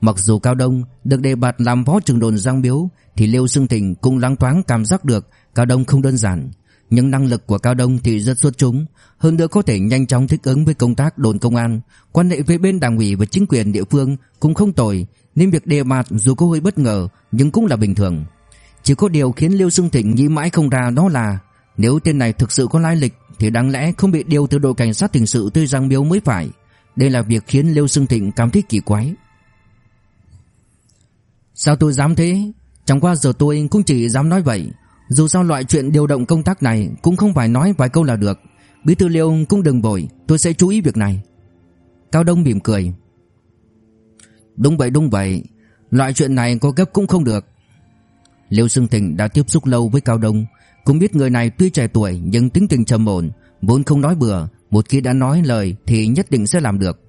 Mặc dù Cao Đông được đề bạt làm phó trưởng đồn Giang Biếu Thì Liêu Sương Thịnh cũng lắng thoáng cảm giác được Cao Đông không đơn giản. Nhưng năng lực của Cao Đông thì rất xuất chúng, hơn nữa có thể nhanh chóng thích ứng với công tác đồn công an, quan hệ với bên đảng ủy và chính quyền địa phương cũng không tồi, nên việc đề bạt dù có hơi bất ngờ nhưng cũng là bình thường. Chỉ có điều khiến Liêu Xương Thịnh nghĩ mãi không ra đó là, nếu tên này thực sự có lai lịch, thì đáng lẽ không bị điều từ đội cảnh sát hình sự tới Giang Miếu mới phải. Đây là việc khiến Liêu Xương Thịnh cảm thấy kỳ quái. Sao tôi dám thế? Chẳng qua giờ tôi cũng chỉ dám nói vậy dù sao loại chuyện điều động công tác này Cũng không phải nói vài câu là được Bí thư Liêu cũng đừng vội Tôi sẽ chú ý việc này Cao Đông mỉm cười Đúng vậy đúng vậy Loại chuyện này có gấp cũng không được Liêu Sương Thịnh đã tiếp xúc lâu với Cao Đông. Cũng biết người này tuy trẻ tuổi Nhưng tính tình trầm ổn, Vốn không nói bừa, Một khi đã nói lời thì nhất định sẽ làm được.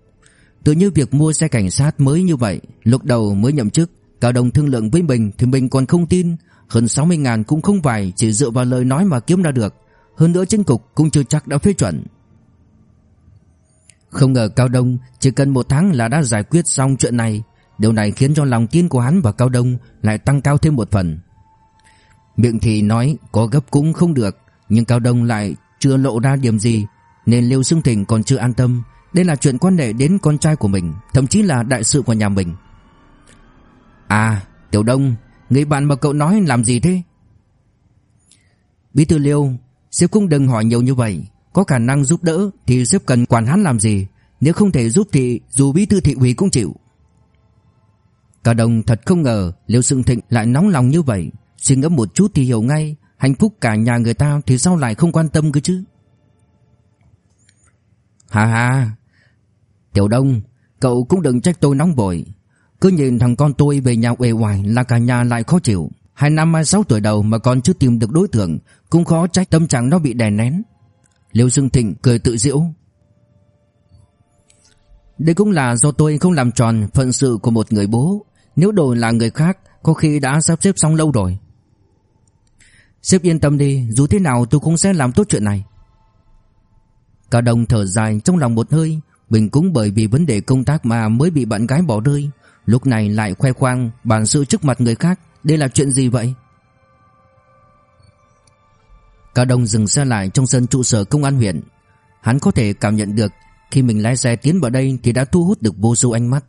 Tự như việc mua xe cảnh sát mới như vậy, Lúc đầu mới nhậm chức, Cao Đông thương lượng với mình Thì mình còn không tin. Hơn 60 ngàn cũng không phải chỉ dựa vào lời nói mà kiếm ra được. Hơn nữa chính cục cũng chưa chắc đã phê chuẩn. Không ngờ Cao Đông chỉ cần một tháng là đã giải quyết xong chuyện này. Điều này khiến cho lòng tin của hắn và Cao Đông lại tăng cao thêm một phần. Miệng thì nói có gấp cũng không được, Nhưng Cao Đông lại chưa lộ ra điểm gì, Nên Liêu Xương Thịnh còn chưa an tâm. Đây là chuyện quan hệ đến con trai của mình, Thậm chí là đại sự của nhà mình. À Tiểu Đông, Người bạn mà cậu nói làm gì thế? Bí thư Liêu, Sếp cũng đừng hỏi nhiều như vậy. Có khả năng giúp đỡ thì sếp cần quản hắn làm gì. Nếu không thể giúp thì dù bí thư thị ủy cũng chịu. Cả đồng thật không ngờ Liêu Sương Thịnh lại nóng lòng như vậy. Suy ngẫm một chút thì hiểu ngay, Hạnh phúc cả nhà người ta thì sao lại không quan tâm cơ chứ? Hà hà Tiểu Đông, Cậu cũng đừng trách tôi nóng vội. Cứ nhìn thằng con tôi về nhà uể oải là cả nhà lại khó chịu. Hai năm hai sáu tuổi đầu mà còn chưa tìm được đối tượng, Cũng khó trách tâm trạng nó bị đè nén. Liêu Dương Thịnh cười tự giễu. Đây cũng là do tôi không làm tròn phận sự của một người bố. Nếu đổi là người khác, Có khi đã sắp xếp xong lâu rồi. Sếp yên tâm đi, Dù thế nào tôi cũng sẽ làm tốt chuyện này. Cả đồng thở dài trong lòng một hơi, Mình cũng bởi vì vấn đề công tác mà mới bị bạn gái bỏ rơi. Lúc này lại khoe khoang bản sự trước mặt người khác, Đây là chuyện gì vậy? Cao Đông dừng xe lại trong sân trụ sở công an huyện. Hắn có thể cảm nhận được, Khi mình lái xe tiến vào đây Thì đã thu hút được vô số ánh mắt.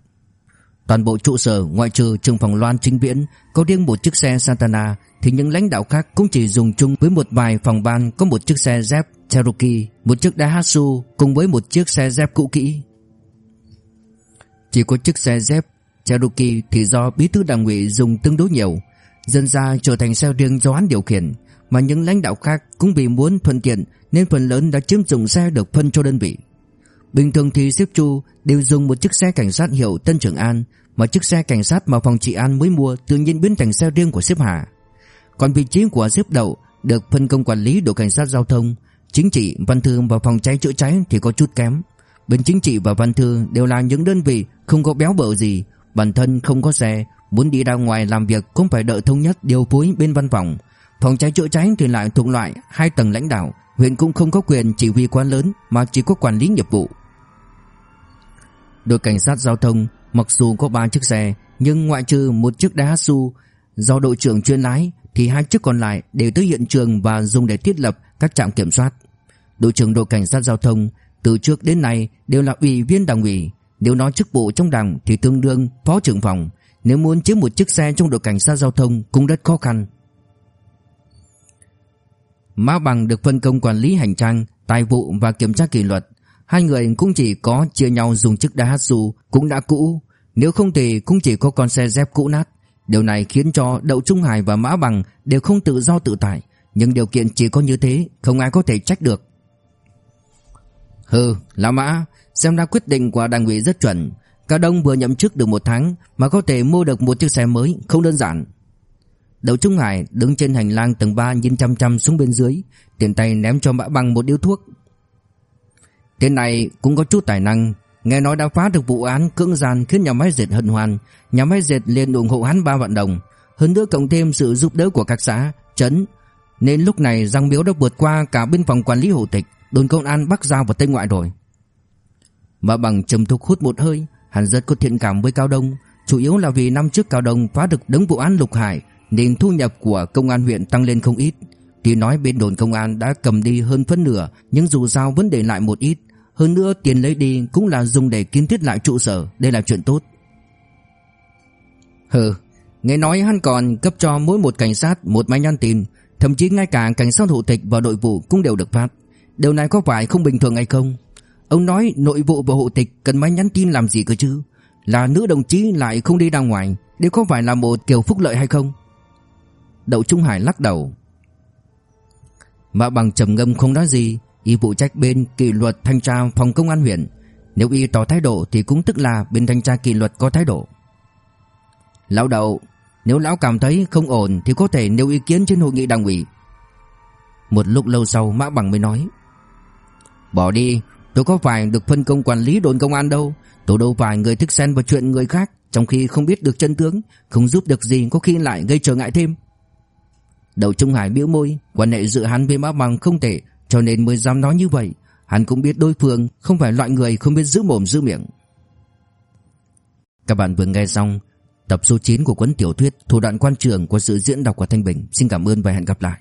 Toàn bộ trụ sở ngoại trừ trường phòng loan chính viễn Có riêng một chiếc xe Santana Thì những lãnh đạo khác cũng chỉ dùng chung Với một vài phòng ban có một chiếc xe Jeep Cherokee Một chiếc Daihatsu Cùng với một chiếc xe Jeep cũ kỹ Chỉ có chiếc xe Jeep Cherokee thì do bí thư đảng ủy dùng tương đối nhiều, dần ra trở thành xe riêng do hắn điều khiển, mà những lãnh đạo khác cũng vì muốn thuận tiện nên phần lớn đã chiếm dụng xe được phân cho đơn vị. Bình thường thì xếp Chu đều dùng một chiếc xe cảnh sát hiệu Tân Trường An, mà chiếc xe cảnh sát mà phòng trị an mới mua tự nhiên biến thành xe riêng của xếp Hà. Còn vị trí của xếp đậu được phân công quản lý đội cảnh sát giao thông, chính trị, văn thư và phòng cháy chữa cháy thì có chút kém. Bên chính trị và văn thư đều là những đơn vị không có béo bở gì, Bản thân không có xe Muốn đi ra ngoài làm việc cũng phải đợi thống nhất điều phối bên văn phòng Phòng cháy chữa cháy thì lại thuộc loại hai tầng lãnh đạo Huyện cũng không có quyền chỉ huy quá lớn Mà chỉ có quản lý nghiệp vụ Đội cảnh sát giao thông Mặc dù có 3 chiếc xe Nhưng ngoại trừ một chiếc Daihatsu Do đội trưởng chuyên lái Thì hai chiếc còn lại đều tới hiện trường Và dùng để thiết lập các trạm kiểm soát. Đội trưởng đội cảnh sát giao thông Từ trước đến nay đều là ủy viên đảng ủy. Nếu nói chức vụ trong đảng Thì tương đương phó trưởng phòng. Nếu muốn chiếm một chiếc xe trong đội cảnh sát giao thông Cũng rất khó khăn. Mã Bằng được phân công quản lý hành trang, tài vụ và kiểm tra kỷ luật. Hai người cũng chỉ có chia nhau dùng chiếc Daihatsu cũng đã cũ, nếu không thì cũng chỉ có con xe dép cũ nát. Điều này khiến cho Đậu Trung Hải và Mã Bằng đều không tự do tự tại, nhưng điều kiện chỉ có như thế, không ai có thể trách được. Hừ, Lão Mã, xem ra quyết định của đảng ủy rất chuẩn. Cao Đông vừa nhậm chức được một tháng mà có thể mua được một chiếc xe mới, không đơn giản. Đậu Trung Hải đứng trên hành lang tầng 3 nhìn chăm chăm xuống bên dưới, tiền tay ném cho Mã Bằng một điếu thuốc. Tên này cũng có chút tài năng, nghe nói đã phá được vụ án cưỡng gian khiến nhà máy dệt hân hoan, nhà máy dệt liền ủng hộ hắn 3 vạn đồng, hơn nữa cộng thêm sự giúp đỡ của các xã, trấn, nên lúc này Giang Miếu đã vượt qua cả bên phòng quản lý hộ tịch, đồn công an Bắc Giao và Tây Ngoại rồi. Mà Bằng trầm thục hút một hơi, hắn rất có thiện cảm với Cao Đông, chủ yếu là vì năm trước Cao Đông phá được đống vụ án Lục Hải, nên thu nhập của công an huyện tăng lên không ít. Tuy nói bên đồn công an đã cầm đi hơn phân nửa, nhưng dù sao vẫn để lại một ít. Hơn nữa tiền lấy đi cũng là dùng để kiến thiết lại trụ sở, đây là chuyện tốt. Hừ, nghe nói hắn còn cấp cho mỗi một cảnh sát một máy nhắn tin, thậm chí ngay cả cảnh sát hộ tịch và nội vụ cũng đều được phát. Điều này có phải không bình thường hay không? Ông nói nội vụ và hộ tịch cần máy nhắn tin làm gì cơ chứ? Là nữ đồng chí lại không đi ra ngoài, đây có phải là một kiểu phúc lợi hay không? Đậu Trung Hải lắc đầu. Mã bằng trầm ngâm không nói gì, y phụ trách bên kỷ luật thanh tra phòng công an huyện. Nếu y tỏ thái độ thì cũng tức là bên thanh tra kỷ luật có thái độ. Lão đậu, nếu lão cảm thấy không ổn thì có thể nêu ý kiến trên hội nghị đảng ủy. Một lúc lâu sau Mã Bằng mới nói. Bỏ đi, tôi có phải được phân công quản lý đồn công an đâu. Tôi đâu phải người thích xen vào chuyện người khác trong khi không biết được chân tướng, không giúp được gì có khi lại gây trở ngại thêm. Đậu Trung Hải bĩu môi, quan hệ giữa hắn với Mã Bằng không tệ, cho nên mới dám nói như vậy. Hắn cũng biết đối phương không phải loại người không biết giữ mồm giữ miệng. Các bạn vừa nghe xong tập số 9 của cuốn tiểu thuyết Thủ đoạn quan trường của sự diễn đọc của Thanh Bình. Xin cảm ơn và hẹn gặp lại.